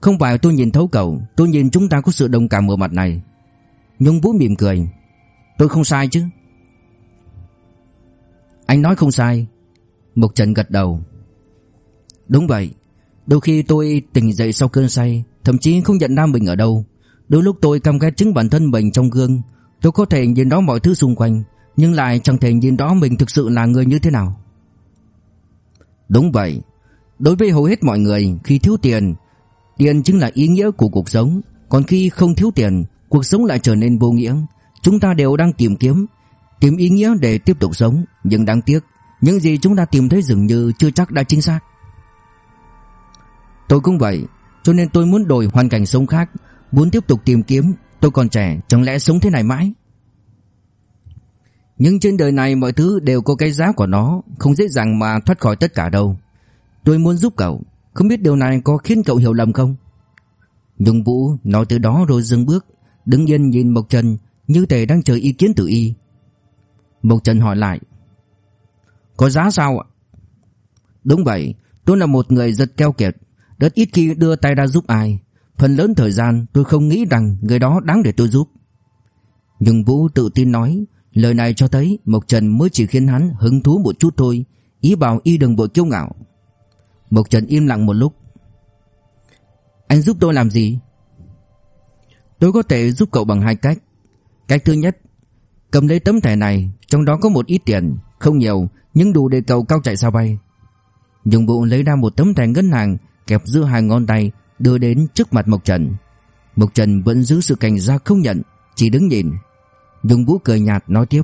S1: Không phải tôi nhìn thấu cậu, Tôi nhìn chúng ta có sự đồng cảm ở mặt này. Nhung Vũ mỉm cười. Tôi không sai chứ. Anh nói không sai. Mục Trần gật đầu. Đúng vậy. Đôi khi tôi tỉnh dậy sau cơn say, Thậm chí không nhận ra mình ở đâu. Đôi lúc tôi căm ghét chính bản thân mình trong gương. Tôi có thể nhìn rõ mọi thứ xung quanh, Nhưng lại chẳng thể nhìn rõ mình thực sự là người như thế nào. Đúng vậy. Đối với hầu hết mọi người, Khi thiếu tiền Tiền chính là ý nghĩa của cuộc sống. Còn khi không thiếu tiền, Cuộc sống lại trở nên vô nghĩa. Chúng ta đều đang tìm kiếm Tìm ý nghĩa để tiếp tục sống, Nhưng đáng tiếc, Những gì chúng ta tìm thấy dường như chưa chắc đã chính xác. Tôi cũng vậy, Cho nên tôi muốn đổi hoàn cảnh sống khác, Muốn tiếp tục tìm kiếm, Tôi còn trẻ, chẳng lẽ sống thế này mãi? Nhưng trên đời này mọi thứ đều có cái giá của nó, Không dễ dàng mà thoát khỏi tất cả đâu. Tôi muốn giúp cậu, Không biết điều này có khiến cậu hiểu lầm không? Nhung Vũ nói từ đó rồi dừng bước, Đứng yên nhìn Mộc Trần, Như thể đang chờ ý kiến từ y. Mộc Trần hỏi lại. Có giá sao ạ? Đúng vậy, Tôi là một người rất keo kiệt. Rất ít khi đưa tay ra giúp ai. Phần lớn thời gian tôi không nghĩ rằng Người đó đáng để tôi giúp. Nhưng Vũ tự tin nói, Lời này cho thấy Mộc Trần mới chỉ khiến hắn hứng thú một chút thôi, Ý bảo y đừng vội kiêu ngạo. Mộc Trần im lặng một lúc. Anh giúp tôi làm gì? Tôi có thể giúp cậu bằng hai cách. Cách thứ nhất Cầm lấy tấm thẻ này, Trong đó có một ít tiền, Không nhiều, Nhưng đủ để cậu cao chạy sao bay. Nhung Vũ lấy ra một tấm thẻ ngân hàng, Kẹp giữa hai ngón tay, Đưa đến trước mặt Mộc Trần. Mộc Trần vẫn giữ sự cảnh giác không nhận, Chỉ đứng nhìn. Nhung vũ cười nhạt nói tiếp.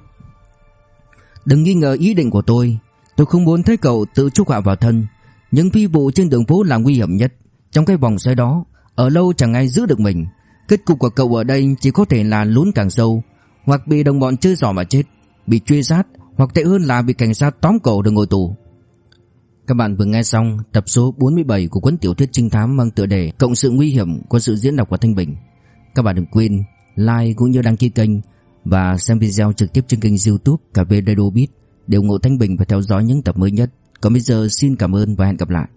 S1: Đừng nghi ngờ ý định của tôi. Tôi không muốn thấy cậu tự chúc họa vào thân. Những phi vụ trên đường phố là nguy hiểm nhất. Trong cái vòng xoay đó, Ở lâu chẳng ai giữ được mình. Kết cục của cậu ở đây chỉ có thể là lún càng sâu hoặc bị đồng bọn chơi giỏ mà chết, Bị truy sát, Hoặc tệ hơn là bị cảnh sát tóm cổ được ngồi tù. Các bạn vừa nghe xong tập số 47 của cuốn tiểu thuyết trinh thám mang tựa đề Cộng sự nguy hiểm của sự diễn đọc của Thanh Bình. Các bạn đừng quên like cũng như đăng ký kênh Và xem video trực tiếp trên kênh youtube cà phê Radio Beat Để ủng hộ Thanh Bình và theo dõi những tập mới nhất. Còn bây giờ, xin cảm ơn và hẹn gặp lại.